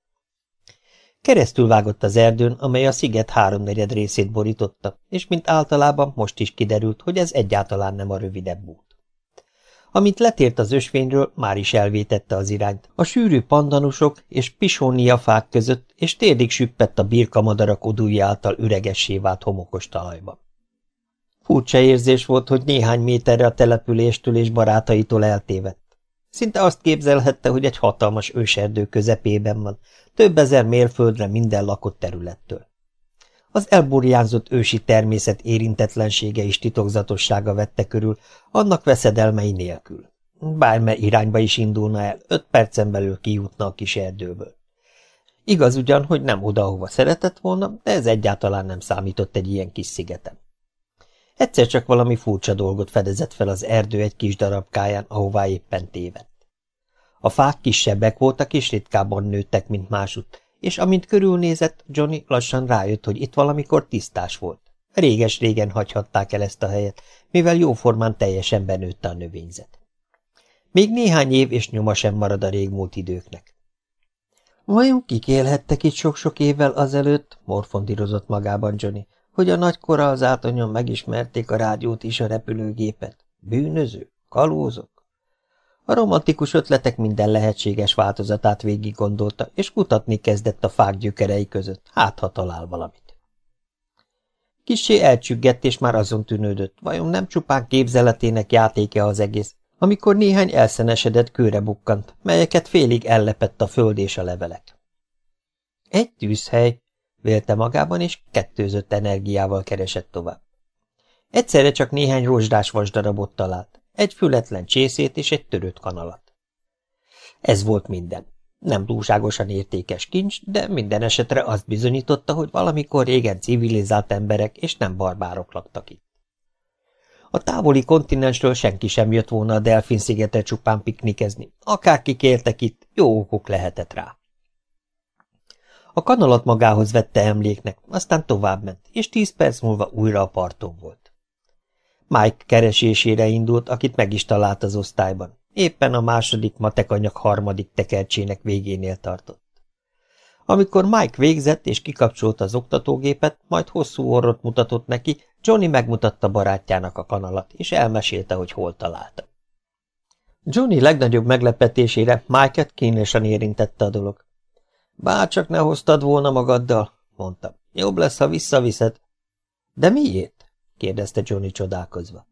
Keresztül vágott az erdőn, amely a sziget háromnegyed részét borította, és mint általában most is kiderült, hogy ez egyáltalán nem a rövidebb út. Amint letért az ösvényről, már is elvétette az irányt. A sűrű pandanusok és pisónia fák között, és térdig süppett a birkamadarak odúja által üregessé vált homokos talajba. Furcsa érzés volt, hogy néhány méterre a településtől és barátaitól eltévedt. Szinte azt képzelhette, hogy egy hatalmas őserdő közepében van, több ezer mérföldre minden lakott területtől. Az elburjánzott ősi természet érintetlensége és titokzatossága vette körül, annak veszedelmei nélkül. Bármely irányba is indulna el, öt percen belül kijutna a kis erdőből. Igaz ugyan, hogy nem oda, ahova szeretett volna, de ez egyáltalán nem számított egy ilyen kis szigeten. Egyszer csak valami furcsa dolgot fedezett fel az erdő egy kis darabkáján, ahová éppen tévedt. A fák kisebbek voltak és ritkábban nőttek, mint másutt, és amint körülnézett, Johnny lassan rájött, hogy itt valamikor tisztás volt. Réges-régen hagyhatták el ezt a helyet, mivel jóformán teljesen benőtte a növényzet. Még néhány év és nyoma sem marad a régmúlt időknek. Vajon kik élhettek itt sok-sok évvel azelőtt, morfondírozott magában Johnny, hogy a nagykora az átonyon megismerték a rádiót is a repülőgépet? Bűnöző? Kalózok? A romantikus ötletek minden lehetséges változatát végig gondolta, és kutatni kezdett a fák gyökerei között, hát ha talál valamit. Kissé elcsüggett, és már azon tűnődött, vajon nem csupán képzeletének játéke az egész, amikor néhány elszenesedett kőre bukkant, melyeket félig ellepett a föld és a levelek. Egy tűzhely, vélte magában, és kettőzött energiával keresett tovább. Egyszerre csak néhány rozsdás vasdarabot talált egy fületlen csészét és egy törött kanalat. Ez volt minden. Nem túlságosan értékes kincs, de minden esetre azt bizonyította, hogy valamikor régen civilizált emberek és nem barbárok laktak itt. A távoli kontinensről senki sem jött volna a Delfin szigetre csupán piknikezni. Akárki kértek itt, jó okok lehetett rá. A kanalat magához vette emléknek, aztán továbbment, és tíz perc múlva újra a parton volt. Mike keresésére indult, akit meg is talált az osztályban. Éppen a második matekanyag harmadik tekercsének végénél tartott. Amikor Mike végzett és kikapcsolta az oktatógépet, majd hosszú orrot mutatott neki, Johnny megmutatta barátjának a kanalat, és elmesélte, hogy hol találta. Johnny legnagyobb meglepetésére Mike-et kínlesen érintette a dolog. Bárcsak ne hoztad volna magaddal, mondta. Jobb lesz, ha visszaviszed. De miért? kérdezte Johnny csodálkozva.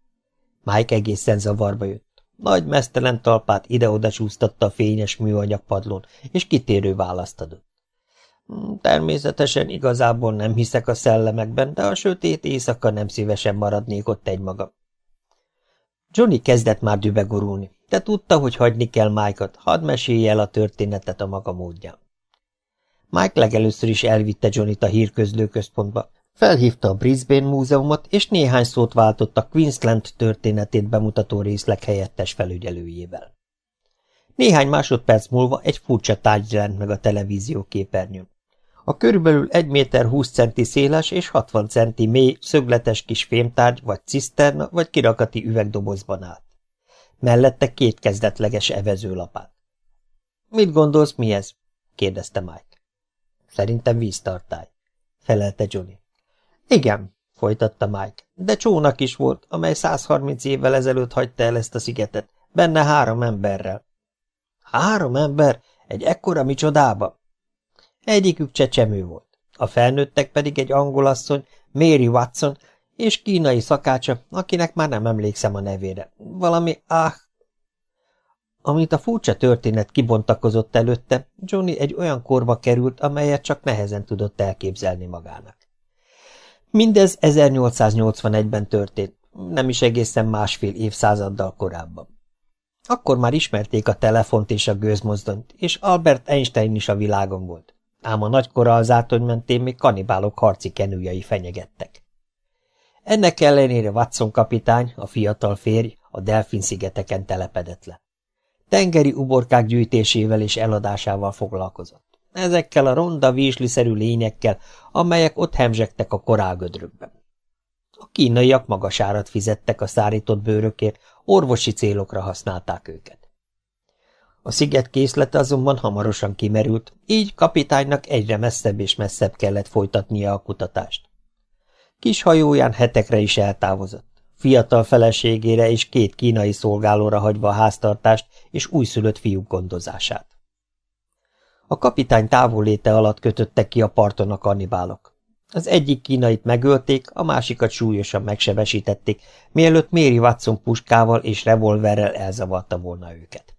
Mike egészen zavarba jött. Nagy mesztelen talpát ide-oda csúsztatta a fényes műanyag padlón, és kitérő választ adott. Hmm, természetesen igazából nem hiszek a szellemekben, de a sötét éjszaka nem szívesen maradnék ott egymaga. Johnny kezdett már dübegorulni, de tudta, hogy hagyni kell Mike-ot, hadd mesélje el a történetet a maga módján. Mike legelőször is elvitte Johnny-t a hírközlőközpontba, Felhívta a Brisbane Múzeumot, és néhány szót váltott a Queensland történetét bemutató részleg helyettes felügyelőjével. Néhány másodperc múlva egy furcsa tárgy jelent meg a televízió képernyőn. A körülbelül 1 méter 20 centi széles és 60 centi mély, szögletes kis fémtárgy, vagy ciszterna, vagy kirakati üvegdobozban állt. Mellette két kezdetleges evezőlapát. – Mit gondolsz, mi ez? – kérdezte Mike. – Szerintem víztartály – felelte Johnny. Igen, folytatta Mike, de csónak is volt, amely 130 évvel ezelőtt hagyta el ezt a szigetet, benne három emberrel. Három ember? Egy ekkora micsodába? Egyikük csecsemő volt, a felnőttek pedig egy angolasszony, Mary Watson, és kínai szakácsa, akinek már nem emlékszem a nevére. Valami, ah... Amint a furcsa történet kibontakozott előtte, Johnny egy olyan korba került, amelyet csak nehezen tudott elképzelni magának. Mindez 1881-ben történt, nem is egészen másfél évszázaddal korábban. Akkor már ismerték a telefont és a gőzmozdonyt, és Albert Einstein is a világon volt. Ám a nagykora az átony mentén még kanibálok harci kenőjei fenyegettek. Ennek ellenére Watson kapitány, a fiatal férj, a Delfin-szigeteken telepedett le. Tengeri uborkák gyűjtésével és eladásával foglalkozott ezekkel a ronda vízsliszerű lényekkel, amelyek ott hemzsegtek a korálgödrökben. A kínaiak magas árat fizettek a szárított bőrökért, orvosi célokra használták őket. A sziget készlete azonban hamarosan kimerült, így kapitánynak egyre messzebb és messzebb kellett folytatnia a kutatást. Kis hajóján hetekre is eltávozott, fiatal feleségére és két kínai szolgálóra hagyva a háztartást és újszülött fiúk gondozását. A kapitány távolléte alatt kötöttek ki a parton a kannibálok. Az egyik kínait megölték, a másikat súlyosan megsebesítették, mielőtt Mary Watson puskával és revolverrel elzavarta volna őket.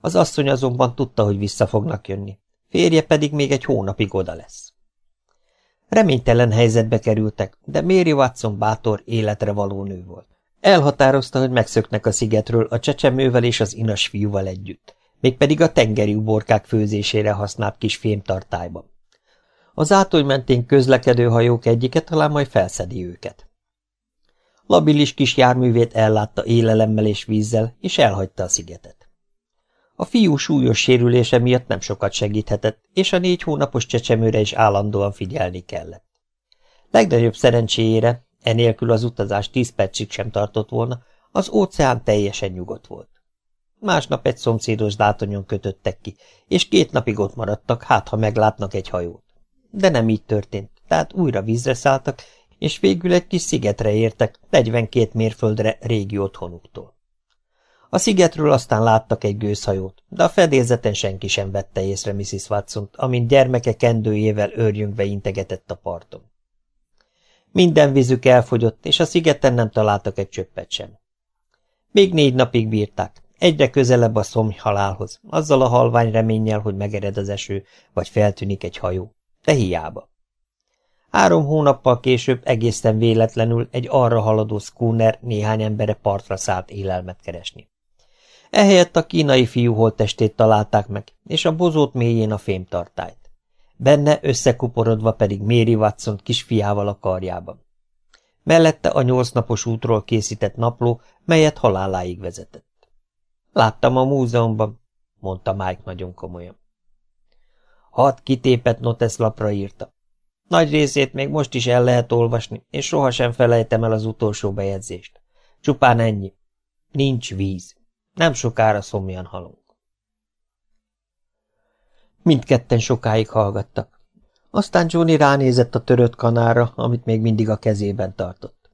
Az asszony azonban tudta, hogy vissza fognak jönni, férje pedig még egy hónapig oda lesz. Reménytelen helyzetbe kerültek, de Mary Watson bátor, életre való nő volt. Elhatározta, hogy megszöknek a szigetről a csecsemővel és az inas fiúval együtt, mégpedig a tengeri uborkák főzésére használt kis fémtartályban. Az átoly mentén közlekedő hajók egyike talán majd felszedi őket. Labilis kis járművét ellátta élelemmel és vízzel, és elhagyta a szigetet. A fiú súlyos sérülése miatt nem sokat segíthetett, és a négy hónapos csecsemőre is állandóan figyelni kellett. Legnagyobb szerencséjére, enélkül az utazás tíz percig sem tartott volna, az óceán teljesen nyugodt volt. Másnap egy szomszédos dátonyon kötöttek ki, és két napig ott maradtak, hát ha meglátnak egy hajót. De nem így történt, tehát újra vízre szálltak, és végül egy kis szigetre értek, 42 mérföldre régi otthonuktól. A szigetről aztán láttak egy gőzhajót, de a fedélzeten senki sem vette észre Mrs. watson amint gyermeke kendőjével őrjöngve integetett a parton. Minden vízük elfogyott, és a szigeten nem találtak egy csöppet sem. Még négy napig bírták, egyre közelebb a szomj halálhoz, azzal a halvány reménnyel, hogy megered az eső, vagy feltűnik egy hajó. De hiába. Három hónappal később egészen véletlenül egy arra haladó szkúner néhány embere partra szállt élelmet keresni. Ehelyett a kínai fiú holttestét találták meg, és a bozót mélyén a fémtartályt. Benne összekuporodva pedig Mary Watson kisfiával a karjában. Mellette a nyolc napos útról készített napló, melyet haláláig vezetett. Láttam a múzeumban, mondta Mike nagyon komolyan. Hat kitépet noteszlapra írta. Nagy részét még most is el lehet olvasni, és sohasem felejtem el az utolsó bejegyzést. Csupán ennyi. Nincs víz. Nem sokára szomjan halunk. Mindketten sokáig hallgattak. Aztán Johnny ránézett a törött kanára, amit még mindig a kezében tartott.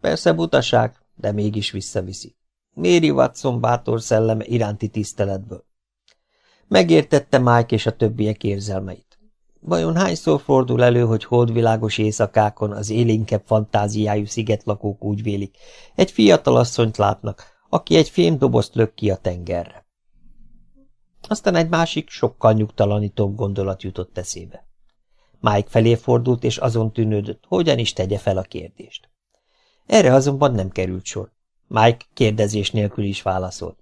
Persze butaság, de mégis visszaviszi. Mary Watson bátor szelleme iránti tiszteletből. Megértette Mike és a többiek érzelmeit. Vajon hányszor fordul elő, hogy holdvilágos éjszakákon az élénkebb fantáziájú szigetlakók úgy vélik, egy fiatal asszonyt látnak, aki egy fémdobozt lök ki a tengerre. Aztán egy másik, sokkal nyugtalanítóbb gondolat jutott eszébe. Mike felé fordult, és azon tűnődött, hogyan is tegye fel a kérdést. Erre azonban nem került sor. Mike kérdezés nélkül is válaszolt.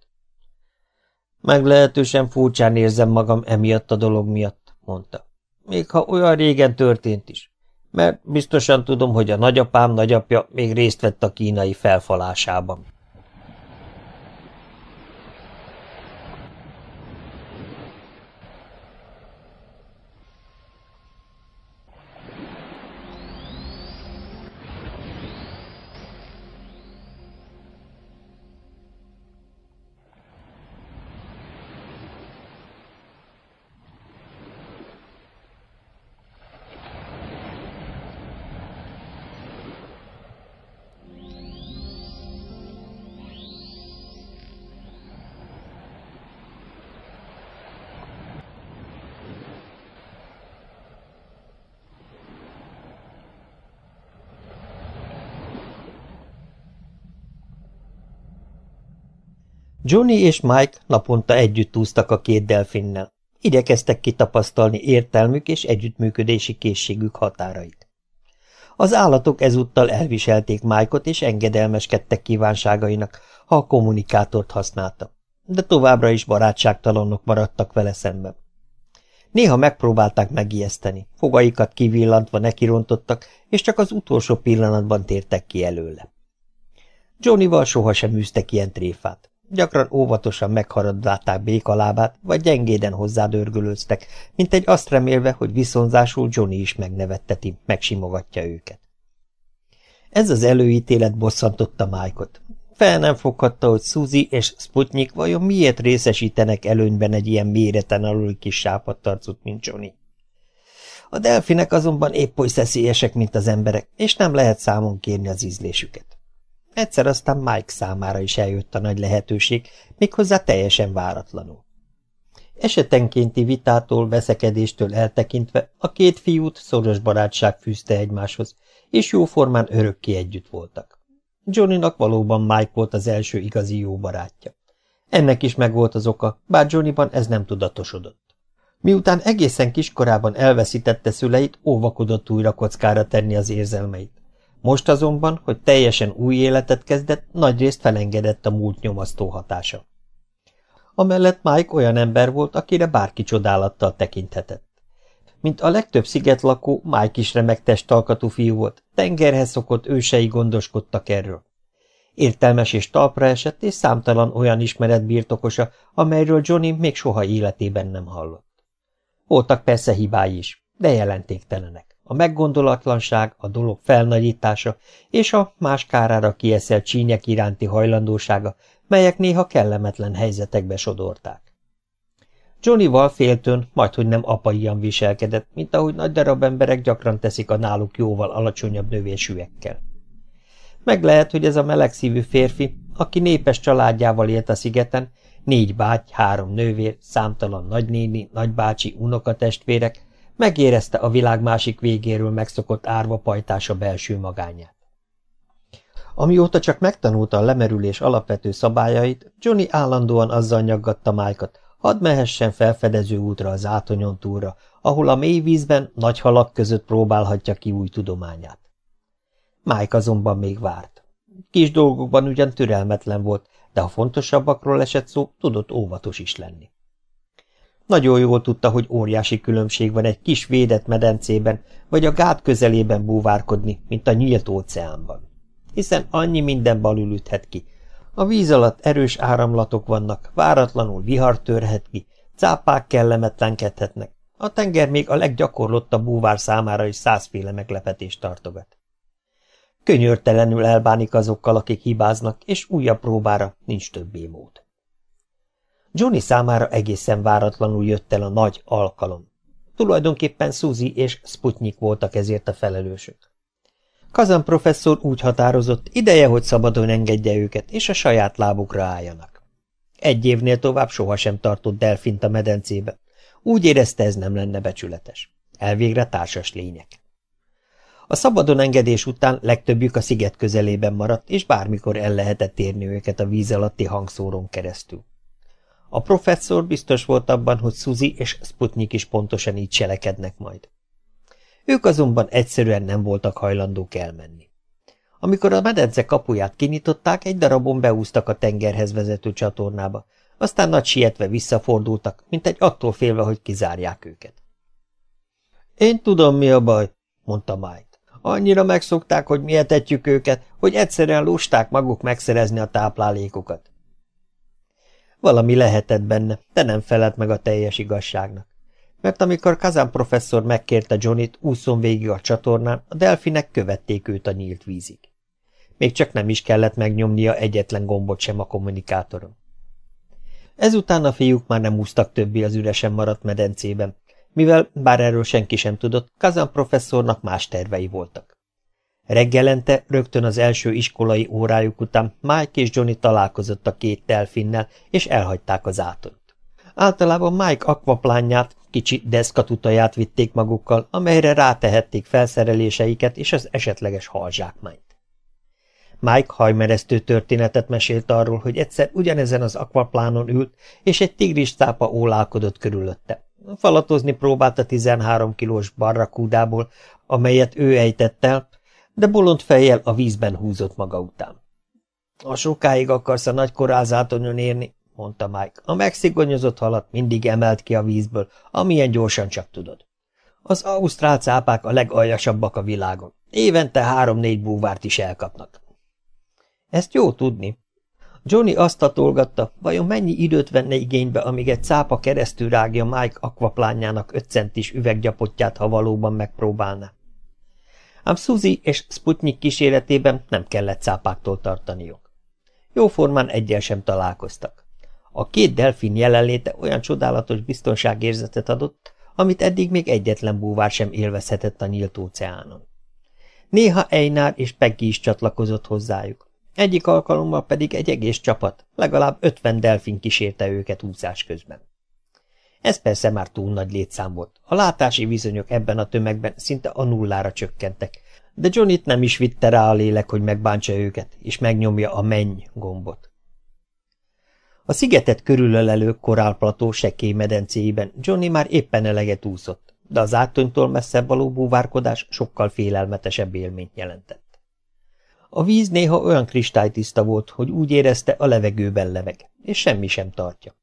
Meglehetősen furcsán érzem magam emiatt a dolog miatt, mondta. Még ha olyan régen történt is. Mert biztosan tudom, hogy a nagyapám nagyapja még részt vett a kínai felfalásában. Johnny és Mike naponta együtt úztak a két delfinnel. Igyekeztek kitapasztalni értelmük és együttműködési készségük határait. Az állatok ezúttal elviselték Mike-ot és engedelmeskedtek kívánságainak, ha a kommunikátort használta, de továbbra is barátságtalanok maradtak vele szemben. Néha megpróbálták megijeszteni, fogaikat kivillantva nekirontottak, és csak az utolsó pillanatban tértek ki előle. Johnnyval sohasem űztek ilyen tréfát. Gyakran óvatosan megharadlátták békalábát, vagy gyengéden hozzádörgölőztek, mint egy azt remélve, hogy viszonzásul Johnny is megnevetteti, megsimogatja őket. Ez az előítélet bosszantotta Mike-ot. Fel nem foghatta, hogy Suzy és Sputnik vajon miért részesítenek előnyben egy ilyen méreten alul kis sápadtarcot, mint Johnny. A delfinek azonban épp oly szeszélyesek, mint az emberek, és nem lehet számon kérni az ízlésüket. Egyszer aztán Mike számára is eljött a nagy lehetőség, méghozzá teljesen váratlanul. Esetenkénti vitától, veszekedéstől eltekintve a két fiút szoros barátság fűzte egymáshoz, és jóformán örökké együtt voltak. Johnnynak valóban Mike volt az első igazi jó barátja. Ennek is megvolt az oka, bár Johnnyban ez nem tudatosodott. Miután egészen kiskorában elveszítette szüleit, óvakodott újra kockára tenni az érzelmeit. Most azonban, hogy teljesen új életet kezdett, nagyrészt felengedett a múlt nyomasztó hatása. Amellett Mike olyan ember volt, akire bárki csodálattal tekinthetett. Mint a legtöbb szigetlakó, Mike is remek testalkatú fiú volt, tengerhez szokott ősei gondoskodtak erről. Értelmes és talpra esett, és számtalan olyan ismeret birtokosa, amelyről Johnny még soha életében nem hallott. Voltak persze hibái is, de jelentéktelenek. A meggondolatlanság, a dolog felnagyítása és a más kárára kieszelt csínyek iránti hajlandósága, melyek néha kellemetlen helyzetekbe sodorták. Johnnyval féltőn majdhogy nem apaian viselkedett, mint ahogy nagy darab emberek gyakran teszik a náluk jóval alacsonyabb növésűekkel. Meg lehet, hogy ez a melegszívű férfi, aki népes családjával élt a szigeten, négy báty, három nővér, számtalan nagynéni, nagybácsi, unokatestvérek, megérezte a világ másik végéről megszokott árva pajtása belső magányát. Amióta csak megtanulta a lemerülés alapvető szabályait, Johnny állandóan azzal nyaggatta Májkat, hadd mehessen felfedező útra az átonyon túlra, ahol a mély vízben nagy halak között próbálhatja ki új tudományát. Mike azonban még várt. Kis dolgokban ugyan türelmetlen volt, de ha fontosabbakról esett szó, tudott óvatos is lenni. Nagyon jól tudta, hogy óriási különbség van egy kis védett medencében, vagy a gát közelében búvárkodni, mint a nyílt óceánban. Hiszen annyi minden balül üthet ki. A víz alatt erős áramlatok vannak, váratlanul vihar törhet ki, cápák kellemetlenkedhetnek. A tenger még a leggyakorlottabb búvár számára is százféle meglepetést tartogat. Könyörtelenül elbánik azokkal, akik hibáznak, és újabb próbára nincs többé mód. Johnny számára egészen váratlanul jött el a nagy alkalom. Tulajdonképpen Suzy és Sputnik voltak ezért a felelősök. Kazan professzor úgy határozott, ideje, hogy szabadon engedje őket, és a saját lábukra álljanak. Egy évnél tovább sohasem tartott delfint a medencébe. Úgy érezte, ez nem lenne becsületes. Elvégre társas lények. A szabadon engedés után legtöbbjük a sziget közelében maradt, és bármikor el lehetett érni őket a víz alatti hangszórón keresztül. A professzor biztos volt abban, hogy Suzy és Sputnik is pontosan így cselekednek majd. Ők azonban egyszerűen nem voltak hajlandók elmenni. Amikor a medence kapuját kinyitották, egy darabon beúztak a tengerhez vezető csatornába, aztán nagy sietve visszafordultak, mint egy attól félve, hogy kizárják őket. Én tudom, mi a baj, mondta Mike. Annyira megszokták, hogy mi etetjük őket, hogy egyszerűen lusták maguk megszerezni a táplálékokat. Valami lehetett benne, de nem felelt meg a teljes igazságnak. Mert amikor Kazan professzor megkérte Johnnyt, úszon végig a csatornán, a delfinek követték őt a nyílt vízig. Még csak nem is kellett megnyomnia egyetlen gombot sem a kommunikátoron. Ezután a fiúk már nem úsztak többé az üresen maradt medencében, mivel, bár erről senki sem tudott, Kazan professzornak más tervei voltak. Reggelente, rögtön az első iskolai órájuk után Mike és Johnny találkozott a két delfinnel, és elhagyták az átont. Általában Mike akvaplányát, kicsi deszkatutaját vitték magukkal, amelyre rátehették felszereléseiket és az esetleges halzsákmányt. Mike hajmeresztő történetet mesélt arról, hogy egyszer ugyanezen az akvaplánon ült, és egy tigris cápa ólálkodott körülötte. Falatozni próbált a 13 kilós barrakúdából, amelyet ő ejtett el, de bolond fejjel a vízben húzott maga után. Ha sokáig akarsz a nagy korázátonyon érni, mondta Mike, a megszigonyozott halat mindig emelt ki a vízből, amilyen gyorsan csak tudod. Az ausztrál cápák a legaljasabbak a világon. Évente három-négy búvárt is elkapnak. Ezt jó tudni. Johnny azt hatolgatta, vajon mennyi időt venne igénybe, amíg egy cápa keresztül rágja Mike akvaplányának öt centis üveggyapotját, ha valóban megpróbálná. Ám Suzy és Sputnik kíséretében nem kellett cápáktól tartaniuk. Jóformán egyel sem találkoztak. A két delfin jelenléte olyan csodálatos biztonságérzetet adott, amit eddig még egyetlen búvár sem élvezhetett a nyílt óceánon. Néha Einar és Peggy is csatlakozott hozzájuk. Egyik alkalommal pedig egy egész csapat, legalább ötven delfin kísérte őket úszás közben. Ez persze már túl nagy létszám volt. A látási viszonyok ebben a tömegben szinte a nullára csökkentek, de Johnnyt nem is vitte rá a lélek, hogy megbántsa őket, és megnyomja a menny gombot. A szigetet körülölelő korálplató sekély medencéiben Johnny már éppen eleget úszott, de az átonytól messzebb való búvárkodás sokkal félelmetesebb élményt jelentett. A víz néha olyan kristálytiszta volt, hogy úgy érezte, a levegőben leveg, és semmi sem tartja.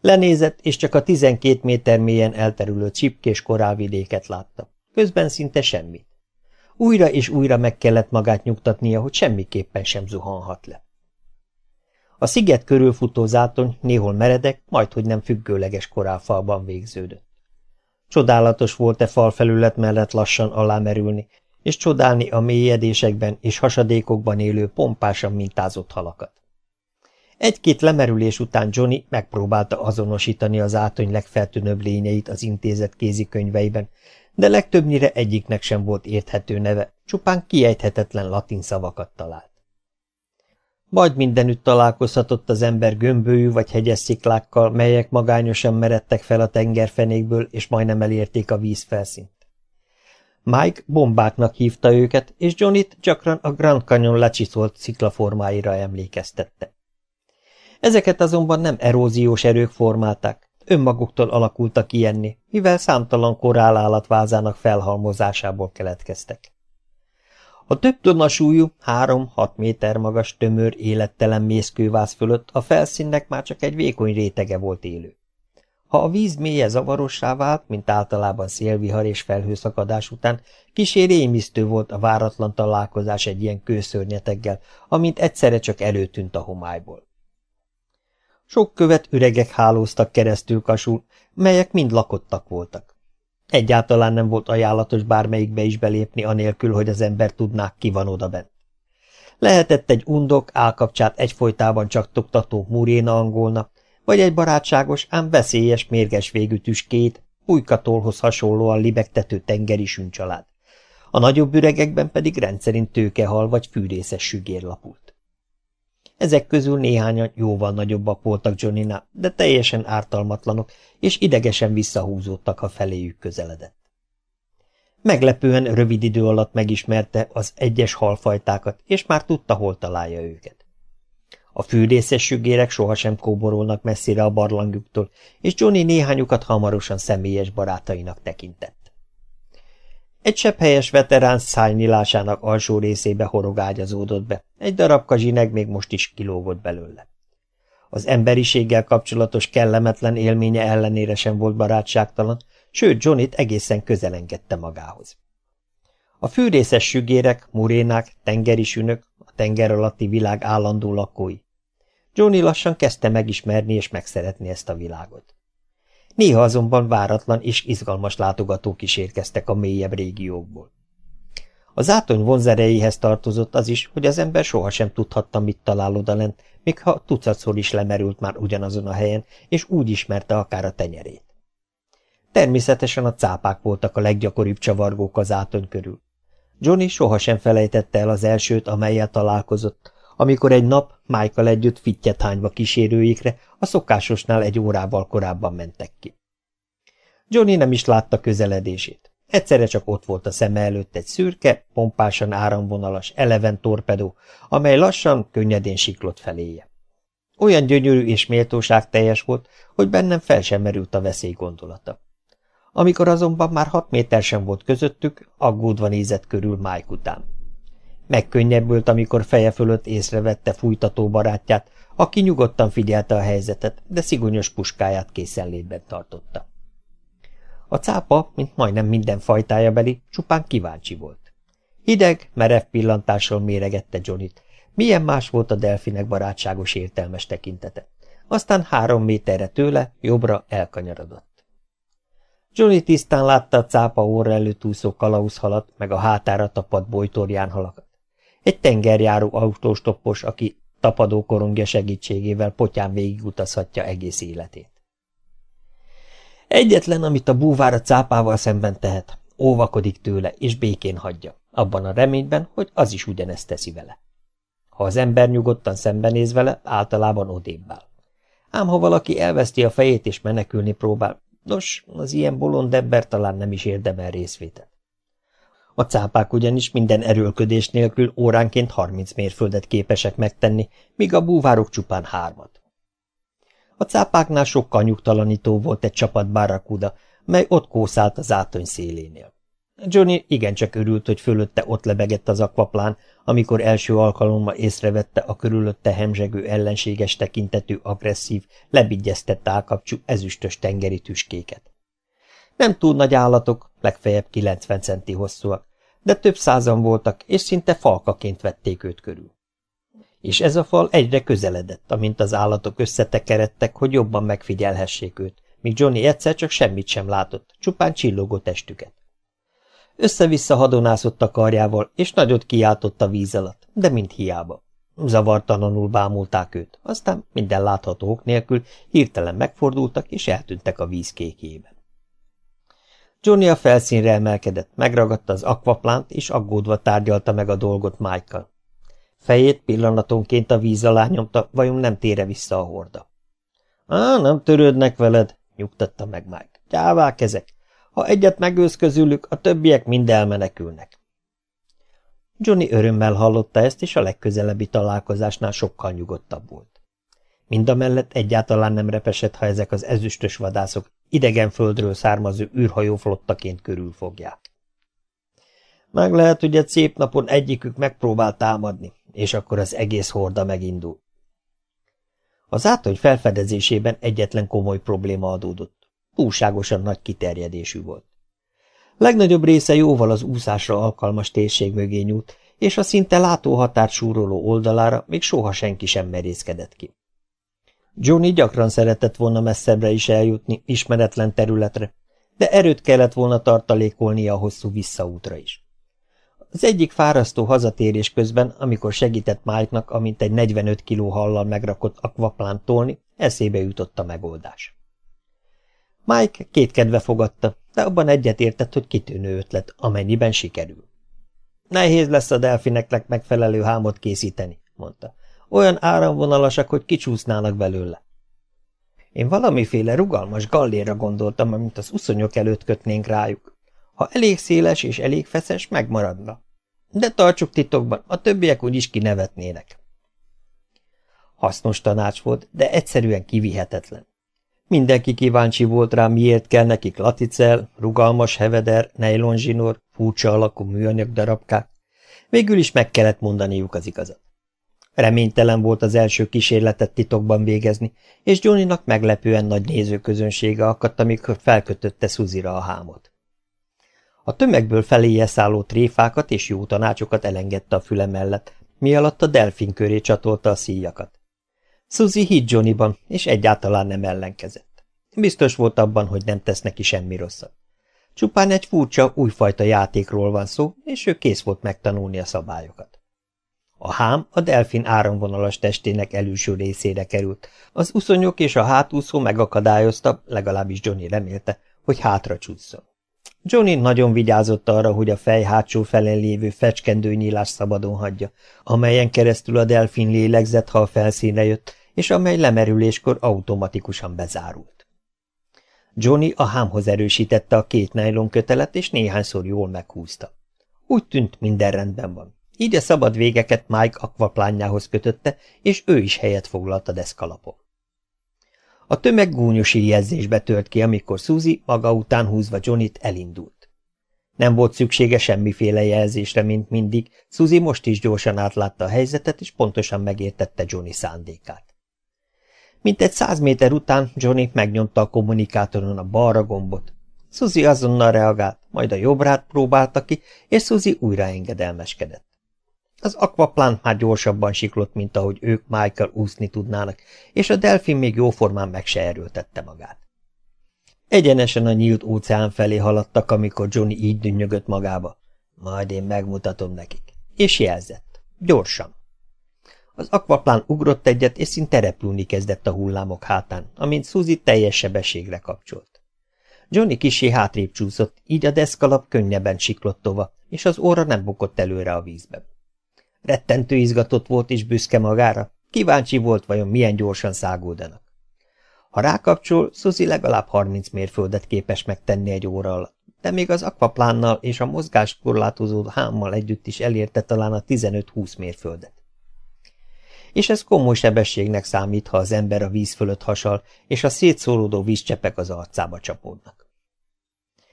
Lenézett, és csak a tizenkét méter mélyen elterülő csipkés korálvidéket látta. Közben szinte semmit. Újra és újra meg kellett magát nyugtatnia, hogy semmiképpen sem zuhanhat le. A sziget körül futó zátony néhol meredek, majdhogy nem függőleges korálfalban végződött. Csodálatos volt-e falfelület mellett lassan alámerülni, és csodálni a mélyedésekben és hasadékokban élő pompásan mintázott halakat. Egy-két lemerülés után Johnny megpróbálta azonosítani az átony legfeltűnőbb lényeit az intézet kézikönyveiben, de legtöbbnyire egyiknek sem volt érthető neve, csupán kiejthetetlen latin szavakat talált. Majd mindenütt találkozhatott az ember gömbőjű vagy hegyes sziklákkal, melyek magányosan meredtek fel a tengerfenékből, és majdnem elérték a vízfelszínt. Mike bombáknak hívta őket, és Johnnyt gyakran a Grand Canyon lecsiszolt sziklaformáira emlékeztette. Ezeket azonban nem eróziós erők formálták, önmaguktól alakultak ilyenni, mivel számtalan korálállatvázának felhalmozásából keletkeztek. A több tonna súlyú, három-hat méter magas tömör élettelen mészkővász fölött a felszínnek már csak egy vékony rétege volt élő. Ha a víz mélye zavarossá vált, mint általában szélvihar és felhőszakadás után, kisé rémisztő volt a váratlan találkozás egy ilyen kőszörnyeteggel, amint egyszerre csak előtűnt a homályból. Sok követ üregek hálóztak keresztül kasul, melyek mind lakottak voltak. Egyáltalán nem volt ajánlatos bármelyikbe is belépni, anélkül, hogy az ember tudná, ki van odabent. Lehetett egy undok, állkapcsát egyfolytában csak toktató muréna angolna, vagy egy barátságos, ám veszélyes, mérges végű tüskét, újkatolhoz hasonlóan libegtető tengeri család. A nagyobb üregekben pedig rendszerint tőkehal vagy fűrészes sügér lapult. Ezek közül néhányan jóval nagyobbak voltak Johnnynál, de teljesen ártalmatlanok, és idegesen visszahúzódtak, ha feléjük közeledett. Meglepően rövid idő alatt megismerte az egyes halfajtákat, és már tudta, hol találja őket. A fűrészes sügérek sohasem kóborolnak messzire a barlangjuktól, és Johnny néhányukat hamarosan személyes barátainak tekintett. Egy helyes veterán szájnyilásának alsó részébe horogágyazódott be, egy darab zsineg még most is kilógott belőle. Az emberiséggel kapcsolatos kellemetlen élménye ellenére sem volt barátságtalan, sőt Johnnyt egészen közelengedte magához. A fűrészes sügérek, murénák, tengeri sünök, a tenger alatti világ állandó lakói. Johnny lassan kezdte megismerni és megszeretni ezt a világot. Néha azonban váratlan és izgalmas látogatók is érkeztek a mélyebb régiókból. Az átony vonzerejéhez tartozott az is, hogy az ember sohasem tudhatta, mit talál odalent, még ha tucatszor is lemerült már ugyanazon a helyen, és úgy ismerte akár a tenyerét. Természetesen a cápák voltak a leggyakoribb csavargók az átony körül. Johnny sohasem felejtette el az elsőt, amelyel találkozott, amikor egy nap Michael együtt fittyet hányva kísérőikre a szokásosnál egy órával korábban mentek ki. Johnny nem is látta közeledését. Egyszerre csak ott volt a szeme előtt egy szürke, pompásan áramvonalas, eleven torpedó, amely lassan, könnyedén siklott feléje. Olyan gyönyörű és méltóság teljes volt, hogy bennem fel sem merült a veszély gondolata. Amikor azonban már hat méter sem volt közöttük, aggódva nézett körül Mike után. Megkönnyebbült, amikor feje fölött észrevette fújtató barátját, aki nyugodtan figyelte a helyzetet, de szigonyos puskáját készenlétben tartotta. A cápa, mint majdnem minden fajtája beli, csupán kíváncsi volt. Hideg, merev pillantással méregette Johnnyt. Milyen más volt a delfinek barátságos értelmes tekintete. Aztán három méterre tőle, jobbra elkanyarodott. Johnny tisztán látta a cápa óra előtt úszó kalauzhalat, meg a hátára tapadt bojtorjánhalakat. Egy tengerjáró autóstoppos, aki tapadó korongja segítségével potyán végigutazhatja egész életét. Egyetlen, amit a búvár a cápával szemben tehet, óvakodik tőle, és békén hagyja, abban a reményben, hogy az is ugyanezt teszi vele. Ha az ember nyugodtan szembenéz vele, általában odébb áll. Ám ha valaki elveszti a fejét és menekülni próbál, nos, az ilyen bolond ember talán nem is érdemel részvétet. A cápák ugyanis minden erőlködés nélkül óránként 30 mérföldet képesek megtenni, míg a búvárok csupán hármat. A cápáknál sokkal nyugtalanító volt egy csapat bárakuda, mely ott kószált az átony szélénél. Johnny igencsak örült, hogy fölötte ott lebegett az akvaplán, amikor első alkalommal észrevette a körülötte hemzsegő ellenséges tekintetű, agresszív, lebigyeztett állkapcsú ezüstös tengeri tüskéket. Nem túl nagy állatok, legfeljebb 90 centi hosszúak, de több százan voltak, és szinte falkaként vették őt körül. És ez a fal egyre közeledett, amint az állatok összetekeredtek, hogy jobban megfigyelhessék őt, míg Johnny egyszer csak semmit sem látott, csupán csillogó testüket. Össze-vissza hadonászott a karjával, és nagyot kiáltott a víz alatt, de mind hiába. Zavartalanul bámulták őt, aztán minden látható ok nélkül hirtelen megfordultak, és eltűntek a víz kékjében. Johnny a felszínre emelkedett, megragadta az akvaplánt, és aggódva tárgyalta meg a dolgot Michael. Fejét pillanatonként a víz alá nyomta, vajon nem tére vissza a horda. Á, nem törődnek veled, nyugtatta meg Mike. Gyávák ezek. Ha egyet megősz közülük, a többiek mind elmenekülnek. Johnny örömmel hallotta ezt, és a legközelebbi találkozásnál sokkal nyugodtabb volt. Mindamellett egyáltalán nem repesett, ha ezek az ezüstös vadászok idegen földről származó űrhajó flottaként körülfogják. Meg lehet, hogy egy szép napon egyikük megpróbál támadni, és akkor az egész horda megindul. Az átony felfedezésében egyetlen komoly probléma adódott. Túlságosan nagy kiterjedésű volt. Legnagyobb része jóval az úszásra alkalmas térség mögé nyúlt, és a szinte látóhatárt súroló oldalára még soha senki sem merészkedett ki. Johnny gyakran szeretett volna messzebbre is eljutni, ismeretlen területre, de erőt kellett volna tartalékolnia a hosszú visszaútra is. Az egyik fárasztó hazatérés közben, amikor segített Mike-nak, amint egy 45 kiló hallal megrakott akvaplánt tolni, eszébe jutott a megoldás. Mike kétkedve fogadta, de abban egyetértett, hogy kitűnő ötlet, amennyiben sikerül. Nehéz lesz a delfineknek megfelelő hámot készíteni, mondta. Olyan áramvonalasak, hogy kicsúsznának belőle. Én valamiféle rugalmas galléra gondoltam, amit az uszonyok előtt kötnénk rájuk. Ha elég széles és elég feszes, megmaradna. De tartsuk titokban, a többiek úgyis kinevetnének. Hasznos tanács volt, de egyszerűen kivihetetlen. Mindenki kíváncsi volt rá, miért kell nekik laticel, rugalmas heveder, nejlonzsinór, furcsa alakú műanyag darabkák. Végül is meg kellett mondaniuk az igazat. Reménytelen volt az első kísérletet titokban végezni, és Johnnynak meglepően nagy nézőközönsége akadt, amikor felkötötte Szuzira a hámot. A tömegből feléje szálló tréfákat és jó tanácsokat elengedte a füle mellett, mi alatt a delfin köré csatolta a szíjakat. Suzy hitt Johnnyban, és egyáltalán nem ellenkezett. Biztos volt abban, hogy nem tesz neki semmi rosszat. Csupán egy furcsa, újfajta játékról van szó, és ő kész volt megtanulni a szabályokat. A hám a delfin áramvonalas testének előső részére került. Az uszonyok és a hátúszó megakadályozta, legalábbis Johnny remélte, hogy hátra csúszson. Johnny nagyon vigyázott arra, hogy a fej hátsó felén lévő nyílás szabadon hagyja, amelyen keresztül a delfin lélegzett, ha a felszínre jött, és amely lemerüléskor automatikusan bezárult. Johnny a hámhoz erősítette a két nylon kötelet, és néhányszor jól meghúzta. Úgy tűnt, minden rendben van. Így a szabad végeket Mike akvaplánjához kötötte, és ő is helyet foglalt a deszkalapon. A tömeg gúnyos éjjelzésbe tört ki, amikor Suzy maga után húzva Johnnyt elindult. Nem volt szüksége semmiféle jelzésre, mint mindig, Suzy most is gyorsan átlátta a helyzetet, és pontosan megértette Johnny szándékát. Mint egy száz méter után Johnny megnyomta a kommunikátoron a balra gombot. Suzy azonnal reagált, majd a jobbrát próbálta ki, és Suzy újra engedelmeskedett. Az akvaplán már gyorsabban siklott, mint ahogy ők Michael úszni tudnának, és a delfin még jóformán meg se erőltette magát. Egyenesen a nyílt óceán felé haladtak, amikor Johnny így dünnyögött magába. Majd én megmutatom nekik. És jelzett. Gyorsan. Az akvaplán ugrott egyet, és szinte repülni kezdett a hullámok hátán, amint Suzy teljes sebességre kapcsolt. Johnny kisé hátrébb csúszott, így a deszkalap könnyebben siklott tova, és az óra nem bukott előre a vízben. Rettentő izgatott volt és büszke magára, kíváncsi volt vajon milyen gyorsan száguldanak. Ha rákapcsol, Suzy legalább 30 mérföldet képes megtenni egy óra alatt, de még az akvaplánnal és a mozgáskorlátozó hámmal együtt is elérte talán a 15-20 mérföldet. És ez komoly sebességnek számít, ha az ember a víz fölött hasal, és a szétszólódó vízcsepek az arcába csapódnak.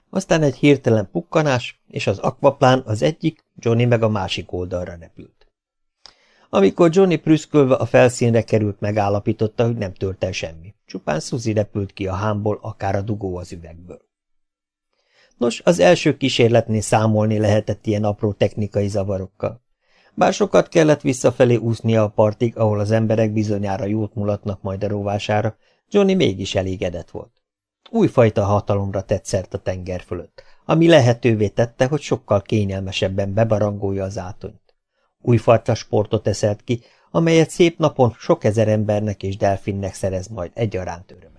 Aztán egy hirtelen pukkanás, és az akvaplán az egyik, Johnny meg a másik oldalra repült. Amikor Johnny prüszkölve a felszínre került, megállapította, hogy nem tört el semmi. Csupán Suzy repült ki a hámból, akár a dugó az üvegből. Nos, az első kísérletnél számolni lehetett ilyen apró technikai zavarokkal. Bár sokat kellett visszafelé úsznia a partig, ahol az emberek bizonyára jót mulatnak majd a rovására, Johnny mégis elégedett volt. Újfajta hatalomra tett szert a tenger fölött, ami lehetővé tette, hogy sokkal kényelmesebben bebarangolja az átonyt. Újfajta sportot eszelt ki, amelyet szép napon sok ezer embernek és delfinnek szerez majd egyaránt öröm.